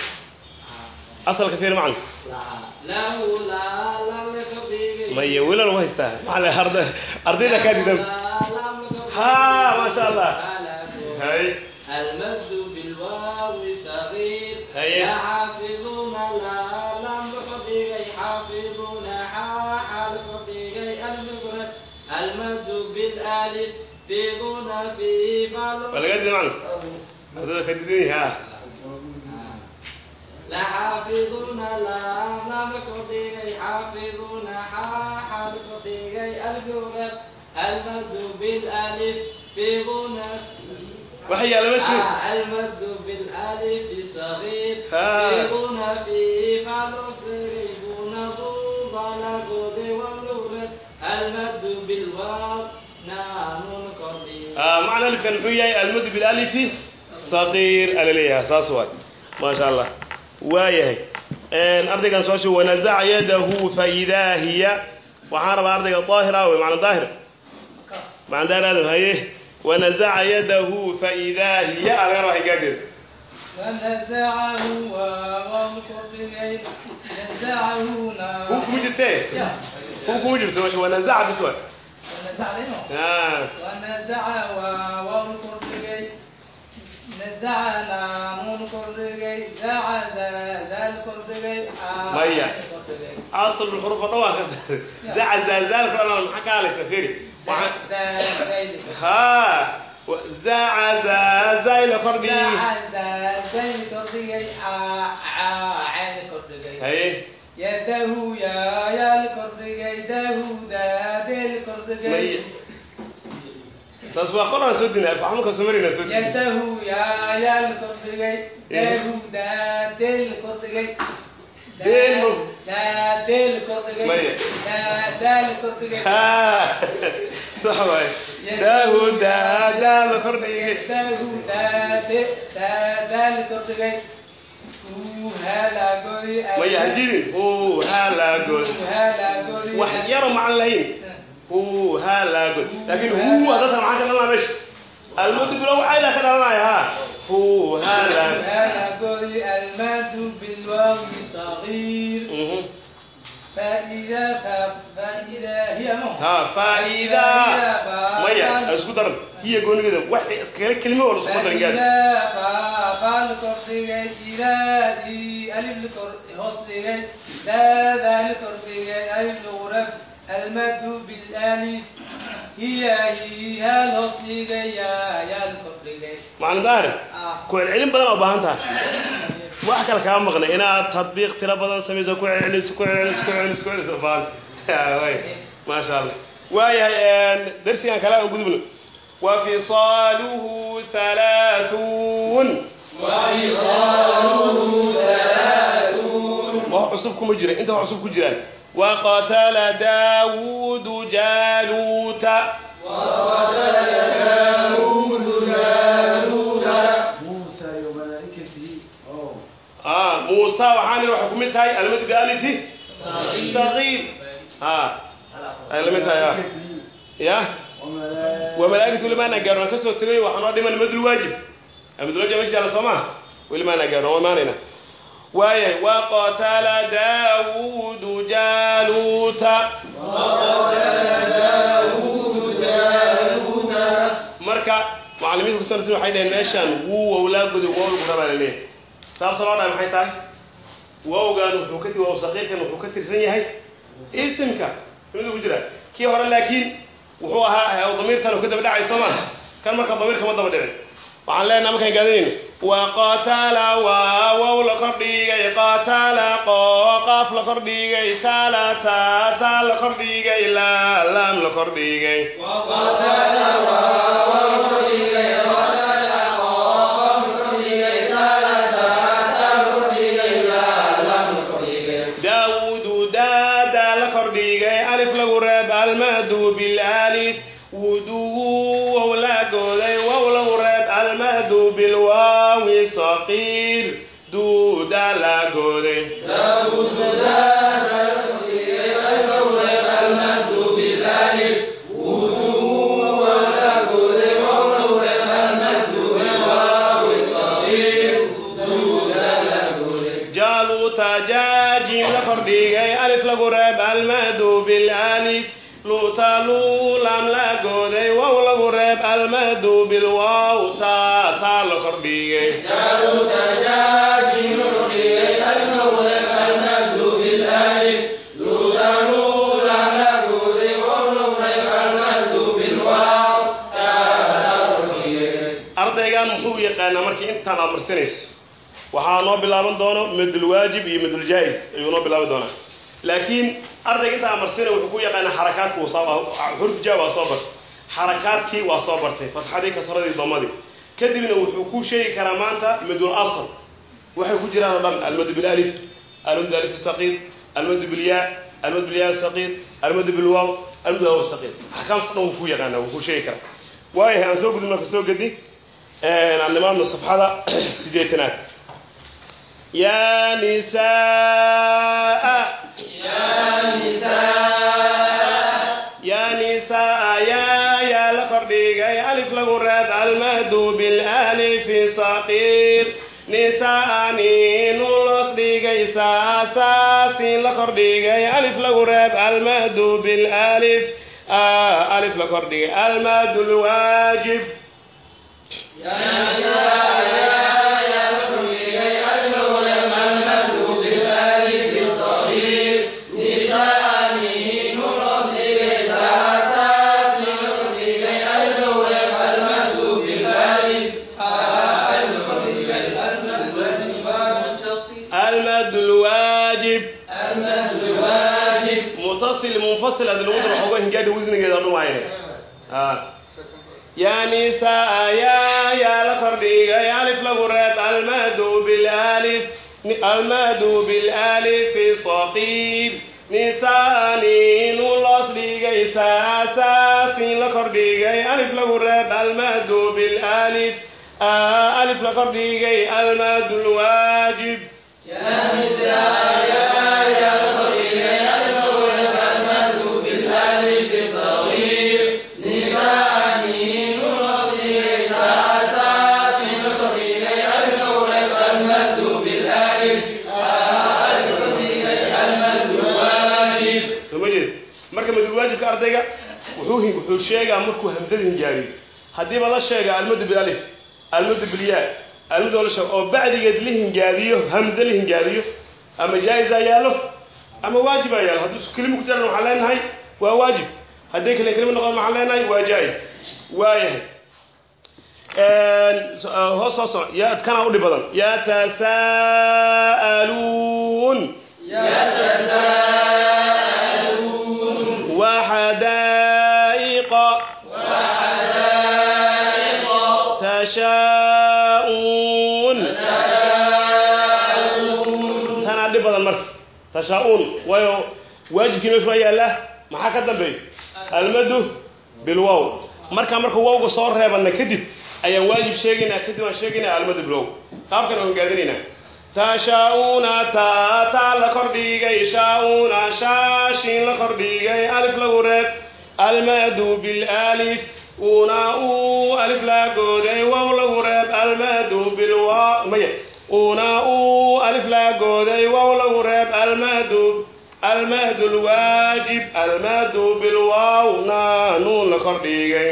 أصل كثير معنا له لا لم قديك ما يولى ولا هيستا على أرض أرضنا كذا ها ما شاء الله هاي المد بالواو صغير هيا. waa laga diida macna waddada ka didin ha لحافظون لام لام كوديغي حافظون حا حا كوديغي الجورب المد بالالف فيغون وحي على مشي المد بالالف صغير فيغون في فالوفري بون ضو ضلق المد بالواو Ah, macna alifkan muxuu yahay almadu bilalifi saqiir ala leeyahay saas waay. Maasha allah waa yahay ardaygan su'aashu wanazaca yadahu faidaa hiya. Waxaan rabaa ardayga daahira wey macna daahir macna daahir aadam haye. Wanazaca yadahu faidaa hiya. Ah, Alaga rabaa xigaadeeda kuma jirte kuma jirto wanazaca bis ونزع واو كرغي نزع لامون كرغي زع زلزال كرغي ميا اصل الحروف طبعا زع زلزال فانا الحكى على السفيري ها زع زلزال كرغي زع زلزال كرغي ا عين كرغي هي يده يا يا الكرغي دهو ده may taas waa qolaan soo dina faxmo ka soomariina soo dina. Yatahu yaayal ku dhigay deegu daadeel ku dhigay deelu daadeel ku dhigay may daadeel ku dhigay sax waay dahu daadeel ku dhigay dahu daadeel daadeel ku dhigay maya hanjirin halagod wax yaro macan lahayn ha laagod laakiin hu haddaasan maxaan ka dhalanaa meesha almadu bilwcaydaa ka dhalanaya ha hu ha laagod almadu bilwawi صغير فإذا فإذا هي ها فإذا ميا اسكو درن هي غونغدا وحي اسكا كلمه ولا اسكو درن قال فقال ترتيغ إلى ألف لتر هوس لا ذا لترتيغ ألف لغرف almadu bilaalif macalin daahir ku celcelin badan oo baahan tahay wax kale kaa maqnay inaad tadbiiq tiro badan samayso ku celcelis ku celcelis ku celcelis ku celcelis baan maasha allah waayahay darsigan kale aan gudubno wafisaaluhu halaathun wafisaaluhu halaathun wax cusub kuma jira inta wax cusub ku jiraan وقتل داود جالوت وقتل داود جالوت موسى وملائكته أوه آه موسى وحاني وحكمت هاي المد بألف صغير. صغير آه المد هاي آه. يا وملائكته وملائكة لما نقرنا كسو تغي وحنا ديما المد الواجب المد الواجب ماشي على صماه ولما نقرنا وما نينا waaya waqatala daawudu jaaluuta marka macalimiinta kusanasi waxay dhaheen meeshaan wuu wowlaa gudu wowlku rabaa la leeyahay sababta loo dhahay maxay tahay? Wowgan wuxuu ka wow saqiirkan wuxuu ka tirsan yahay isimka. Mid ku jira kii hore laakiin wuxuu ahaa damiirtan u ka daba dhacay soo maa kan marka damiirkama daba dhicin waxaan leenaha markaan gaadinayno waqatala waa wow la kordhigay. Qatala qo qaaf la kordhigay. Talata ta la kordhigay. Laa laam la kordhigay duuda la gooday jaaluuta jaajin la kordhigay alif lagu reeb almadu bilalif luuta luulam la gooday wow lagu reeb almadu bilwaaw taa taa la kordhigay ardaygan muxuu yaqaanaa markii intaan amarsanayso waxaa noo bilaaban doono madulwaajib iyo maduljaa'is ayuu noo bilaabi doonaa laakiin ardayga intaa amarsanay wuxuu ku yaqaanaa xarakaadku jaa waa soo bartay xarakaadkii waa soo bartay fatxadii kasradii damadii kadibna wuxuu ku sheegi karaa maanta madul asl waxay ku jiraan oo dhan almadu bilif almadu bialif saqiir almadu bilya almadu bilya saqiir almadu bilwaw almadu waw saqiir axkaamta dhan wuu ku yaqaana wuu ku sheegi karaa. Waayahay aan soo gudub marka soo gedi aan imaamna safxada sideetanaad yaa nisaa yaa nisaa alif lagu raad almadu bilalifi saqiir nisaanii nuun loos dhigay saasaasiin la kordhigay alif lagu reeb almadu bilif alif. La kordhigay almadu lwaajib almadu bilalifi saqiib nisaaniin u loos dhigay saasaasin la lwaajib. wuxuu sheegaa markuu hamsadii hijaariyo haddiiba la sheega almadu bilif almadu bilyaa almadu la sheego oo bacdigeed la hingaabiyo hamze la hingaabiyo ama jaa-izaa yaalo ama waajibaa yaalo hadduu kelima ku jiran waxaan leenahay waa waajib. Hadday kale kelima noqon waxaan leenahay waa jaa-iz. Waayahay. Uh, hoos soo soco yaa adkanaa udhib badan. Yatasa'aluun yatasa'aluun tashaa'uun waayo waajibkii meeshu waa yaallaa maxaa ka dambeeyo almadu bilwow marka marka wowga soo reebana kadib ayaan waajib sheegaynaa kadib aan sheegaynaa almadu bilwow qaabkan aan gaadinaynaa tashaa'uuna taa taa la kordhigay shaa'uuna shaashin la kordhigay alif lagu reeb almadu bilalif una u alif la gooday wow lagu reeb almadu bilwaa maya una u alif la gooday wow lagu reeb almahdu. Alwaajib almadu bilwaaw naa nuun la kordhigay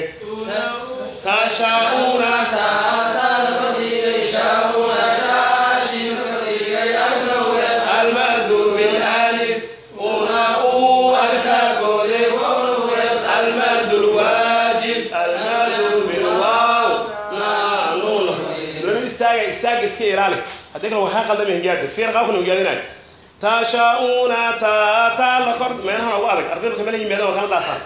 haddii kale waxaa qaldama hingaada fiir qaabkan higaadinayo tashaa-uuna ta ta la kor meelaha ugu adag. Ardayda marka meelaha yimaadaan waa kala dhaafaan.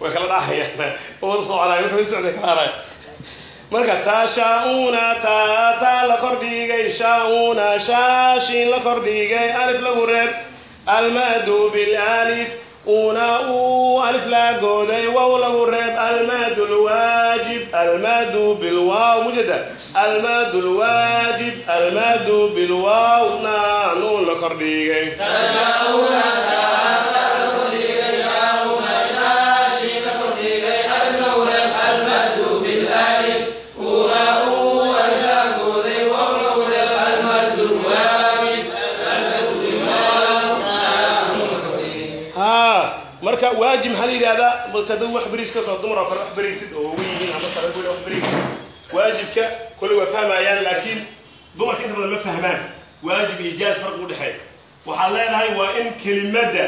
Way kala dhaahayaan. Oo socdaay wuxuu socday kala marka tashaa-uuna ta ta la kordhigay shaa-uuna shaashin la kordhigay alif lagu reeb. Almadu bilalif una u alif laa gooday wow lagu reeb almadu lwaajib almadu bilwaaw mujada almadu lwaajib almadu bilwaaw na nuun la kordhigay yidhahdaa markada wax beriiska koo dumar kale wax beriisid oo yihiin ama kale wax beriis. Waajibka kolley waa fahmayaan laakiin dumarka inta badan ma fahmaan. Waajib iyo ijaaz farqi u dhexeeya waxaad leedahay waa in kelimadda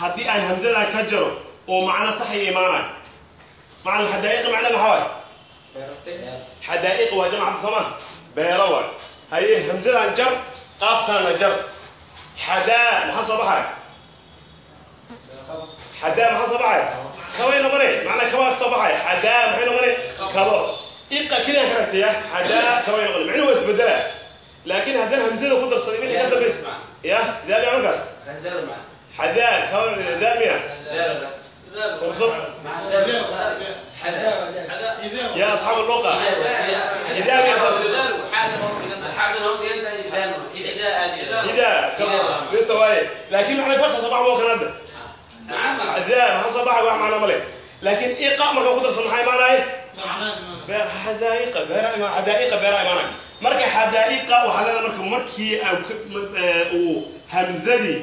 haddii aan hamsadaa ka jaro oo macno saxaya imaanayo macna xadaa'iqa macna maxaa waay. Xadaa'iq waa jamca soma beero waay. Haye hamsadaan jar qaafkaana jar. Xadaa maxaa soo baxaya xadaa maxaa soo baxaya kaba noqonay macnaa kabaa soo baxaya xadaa maxay noqonay kabo. Iqa keliyan ka ragtaya xadaa kabay noqonay micnuhu waa isbedela laakin haddaan hamzada ku darsaday wixii ka dambays ya daamiya markaas? Xadaa kaba daamiya يا أصحاب اللغة إذا إذا إذا لكن احنا فرصة صباح وكندا ha soo baxay wax macno ma leh laakiin iqa marka ku darsan maxaa imaanaaye xadaa'iqa beera ima xadaa'iqa beera imaanaayo marka xadaa'iqa waxaa leeda marka markii uu hamzadii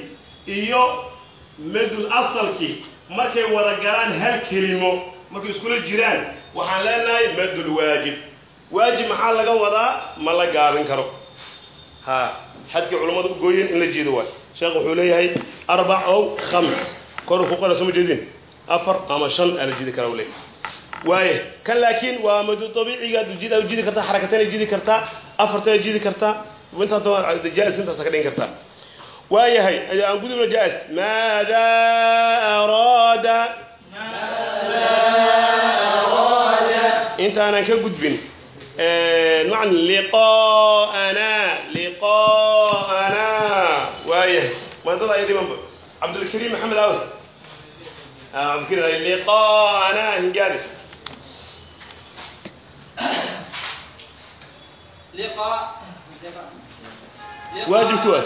iyo medul asalkii markay wada galaan hal kelimo markay iskula jiraan waxaan leenahay medul waajib waajib maxaa laga wadaa ma la gaabin karo ha xadkii culammada u gooyeen in la jeedo waay sheekh wuxuu leeyahay arbac ow khams kor ku qora soo jeedin? Afar ama shan aa la jeedi karaa u leeyahay waaye kan laakiin waa madu dabiiciga jida jidi kartaa xarakatana jidi kartaa afartana jidi kartaa intaa doon jaa-is intaasa ka dhigin kartaa waayahay aan gudubna jaa-is. Maadaa araada intaanan ka gudbin. Man liqaana liqaana waayahay maantada ay dhimanba cabdulkariim maxamed awe cabdulkariim liqaana hingaari واجب كواد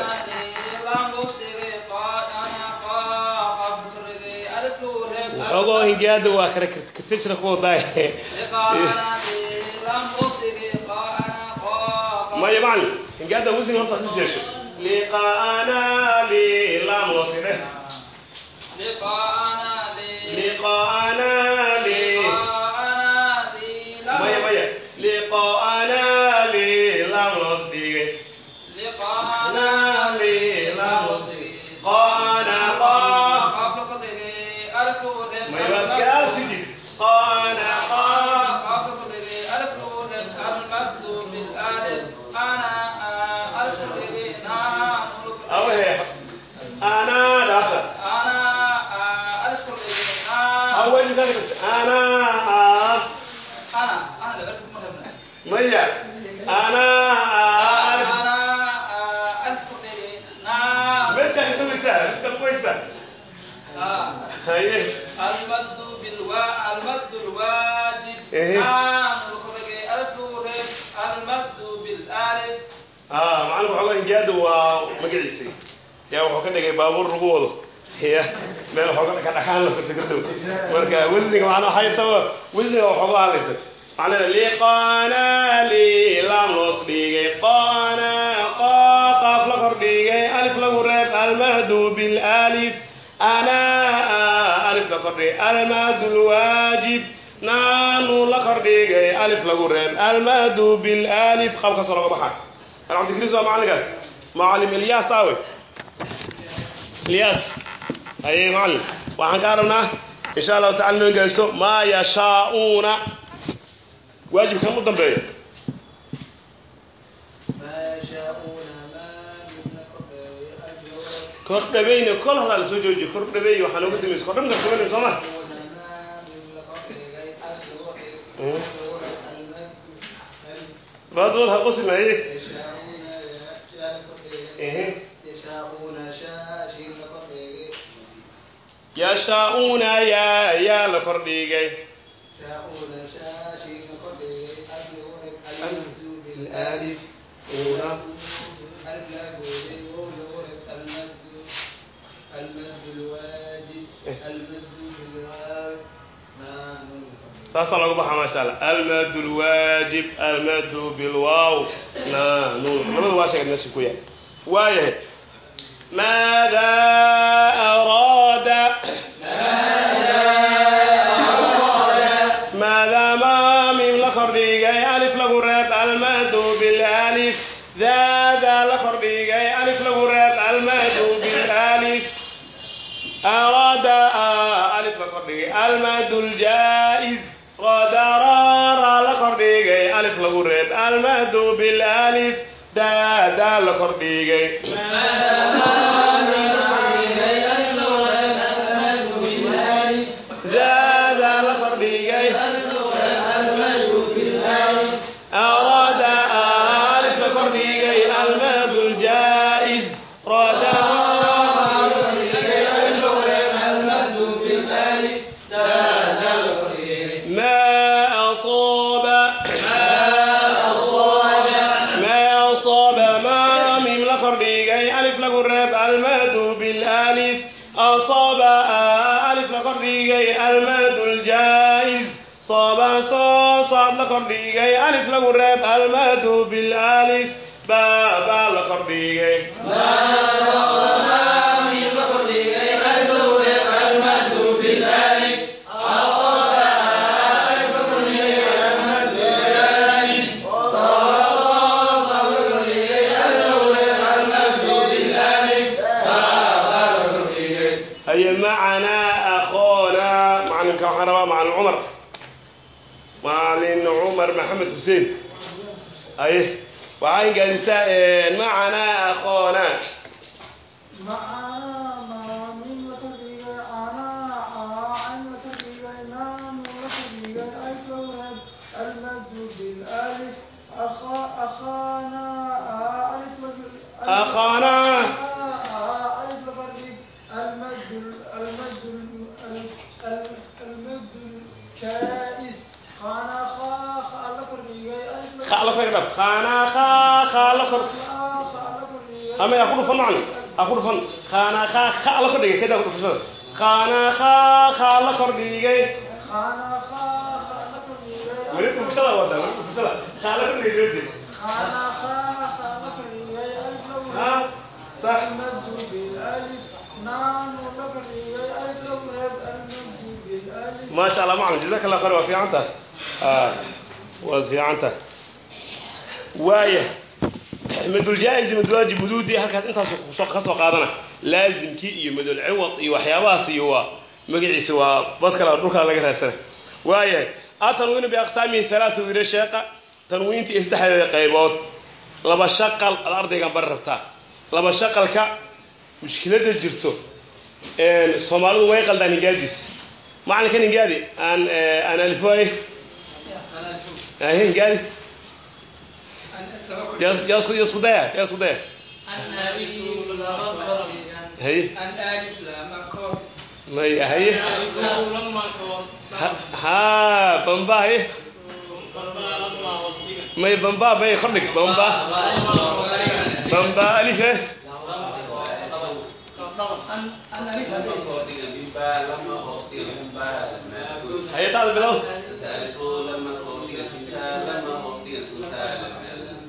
وحوغو هنجاد واخر كتشر كو داي ما يمعني هنجاد وزن هرطة تسيش لقاءنا للام وصله لقاءنا haye almaddu bilwa almaddu alwajib. Aan kubagay alfuure almaddu bil alif ah macnaha waxa weeye jaadu waa magaciisa yaa wuxuu ka dhigay baabuur lagu wado. Ya meel xoogan ka dhakaan la fadhigato marka wasniga macnaha haytaba wasniga wuxuu ka hadlaysa. Macnaha liqana li lam loos dhigay qana qaqaf la kordhigay alif lagu reeb almahdu bil alif ana la kordhigay almaadu lwaajib naanu la kordhigay alif lagu reeb almaadu bilaalif qaabkaasoo laga baxay alcabdikriis waa macallinkaas macalim ilyaas awe ilyaas haye macallin waxaan ka arabnaa insha allahu tacala inoo gaarso maa yashaa'uuna. Waajibkan u dambeeyo. Kor dhabayna kol horaa la soo joojiyo kor dhabay waxaa nooga dambaysa kor dhamka dhabanay soo ma. Baadwood ha qusimaye yashaa-uuna yaa yaa la kordhigay saasaa lagu baxaa maasha allah. Almadu lwaajib almadu bilwaaw nanuun labada waa sheegad meesha ku yaal. Waayahay maada araada maadaama mim la lagu reeb almadu bilalif daada la kordhigay baad la kordhigay. Alif lagu reeb almadu bilalif ba baa la kordhigay. حسين أيه وعين جالسة معنا فن خانا خا خالق رقب خانا خا خا لكريجا مريت بسلا وده مريت بسلا خالق رقب خانا خا خا لكريجا ألف لك- ها صح المد بالألف نعم ولكن ألف لو يبقى المد بالألف ما شاء الله معنا جزاك الله خير وفي عنته آه وفي عنته waaya maduljaa-is madulaaji muduudi halkaas intaas ka soo qaadana. Laazimkii iyo madulciwad iyo waxyaabahaas iyo waa magaciisa waa bad kale dhulkaa laga raasana waaya atanwiinu biaqsaamihi alaata wiila sheeqa tanwiinta iyo saddexdeeda qaybood. Laba shaqal ad ardaygan bari rabtaa laba shaqalka mushkiladda jirto soomaalidu way qaldaan hingaadiis. Macalinkan hingaadi? Aan aan alifay hingaadi? يسقط يسقط ده يسقط ده هي ما هي هي ها بمبا هي ما هي بمبا ما يخلق بمبا بمبا ألف هي تعال بلو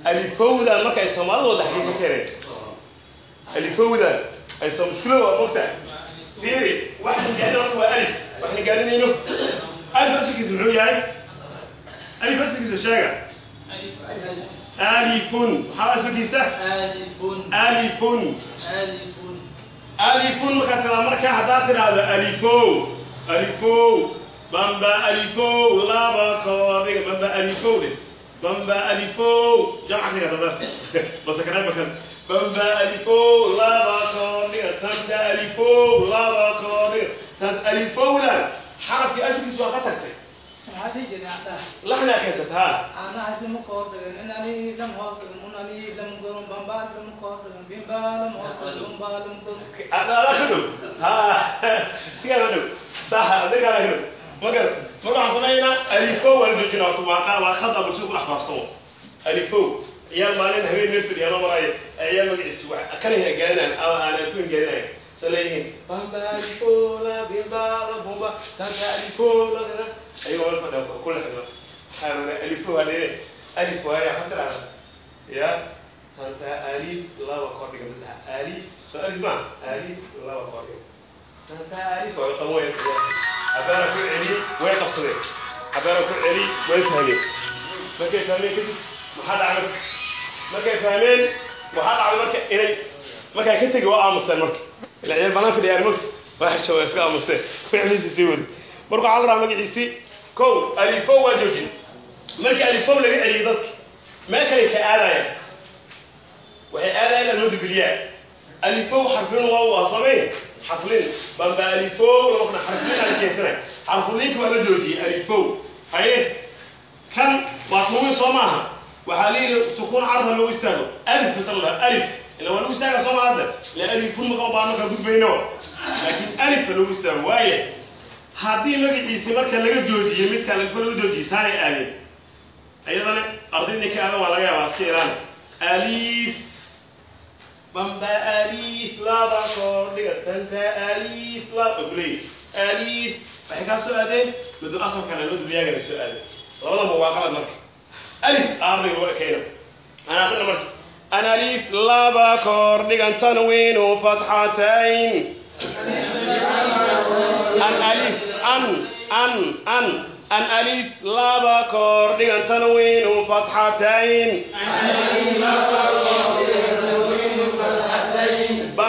alifowda marka ay soomaalidooda xagee ka keeneen alifowda ay soo mushkilo waa mogta fiiri waxaan gaadin horta waa alif. Waxaan gaadinayno alif asalkiisa muxuu yahay? Alif asalkiisa sheega. Alifun. Maxaa asalkiisa alifun. Alifun. Markaa tala markaa haddaad tidhaahdo alifow. Alifow. Bamba alifow. Laba koodiga bamba alifow dheh ألفو دي بمبا ألفو جمع كده بس بس كلام مكان bamba alifo laba koordhiga tanta alifo laba koordhiga tant alifowlan xarafkii asalkiisu waa ka tagtay maxaa dhihi jiray haddaa laxnaa keensata ha ana hadii ma kor dhigan in ani lam hoos dhigan un ani lam goron bambaal lam kor dhigan bimbaal lam hoos dhigan bambaal lam goron adaa ka dhow ha sigaa ka dhow saxa adigaa ka dhow magar marka waxaan samaynaa alifo wato waa waa khada bulshada ku dhex faafsamo alifo ciyaal maalin habeen meel fadhiya anoo maraayo ya tanta alif laba kordhiga madaha alif so alif ma alif laba kordhiga habeena ku celi way qabsadeen habeena ku celi way fahmeen markay fahmeen kadib maxaa dhacay markay fahmeen waxaa dhacday marka inay markaa ka tegi waa aamusteen marka ila ciyaal banaan fadhiyaan mogta waa xisho waa iska aamusteen ficliisi sii wadi marka waxaa la rabaa magaciisii kow alifo waa joojin markii alifo laga celiyay dadka meel kale ka aadayaan waxay aadayaan almadu bilyaa alifo xarfin waa waa samey xarflin bamba waa la joojiyey alifo haye kan waa soo maaha waxaa leeyihi sukuun carra loo istaago alif basa la dhaha alif waa lagu istaaga soo maa hadda ila alifun maka gudbayno laakiin alifka lagu istaago waaye haddii magaciisi marka laga joojiyey midka alifo laga joojiyey saanay aadeen ayadana ardayda ka aadan waa laga yaabaa iska ilaan alif bamba alif laba koordhiga tanta alif laba kuley alif waxay kaa soo aadeen madul asalkana madul yaagana soo aadeen labadaba waa qalad marka alif ardayga waa keena ana aqrina marka an alif laba koordhigan tanwiinu fatxatayn an an an an. An alif laba koordhigan tanwiinu fatxatayn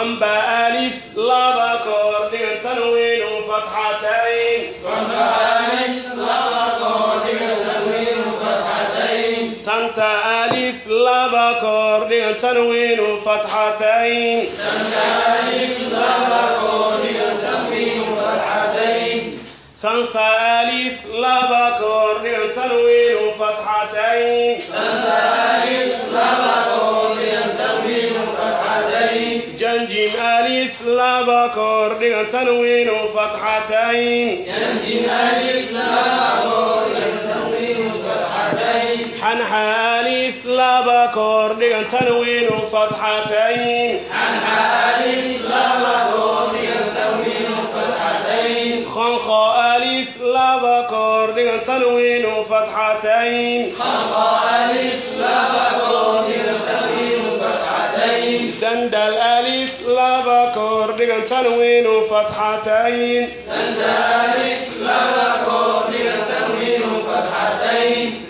bamba alif laba koordhigan tanwiinu fatxatayn. Tanta alif laba koordhigan tanwiinu fatxatayn. Sansa alif laba koordhigan tanwiinu fatxatayn laba koordhigan tanwiinu fatxatayn xanxa alif laba koordhigan tanwiinu fatxatayn khanqa alif laba koordhigan tanwiinu fatxatayn dandal alif laba koordhigan tanwiinu fatxatayn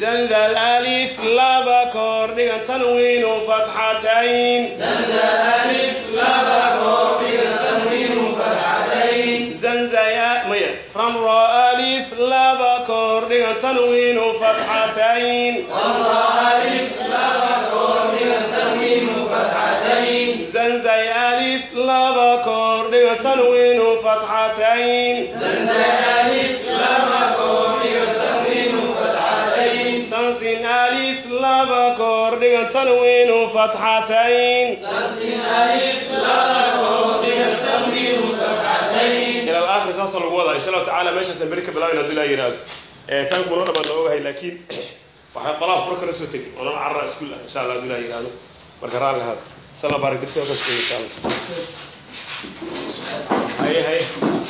dandal alif laba koordhigan tanwiinu fatxatayn zanzaya maya ramra alif laba koordhigan tanwiinu fatxatayn koordhigan tanwiinu fatxatayn sansin alif laba koordhigan tanwiinu fatxatayn ila alaakhir saasa lagu wadaa insha allahu tacaala meeshaasaan beri ka bilaabin hadduu ilaa yidhaahdo tan kuna dhamaan na ogahay laakiin waxay qolaa furo kala soo tegi oo nan carra iskuul ah insha allah hadduu ilaa yidhaahdo marka raalli ahaada sala baarak dirsi oo ka insha allah haye haye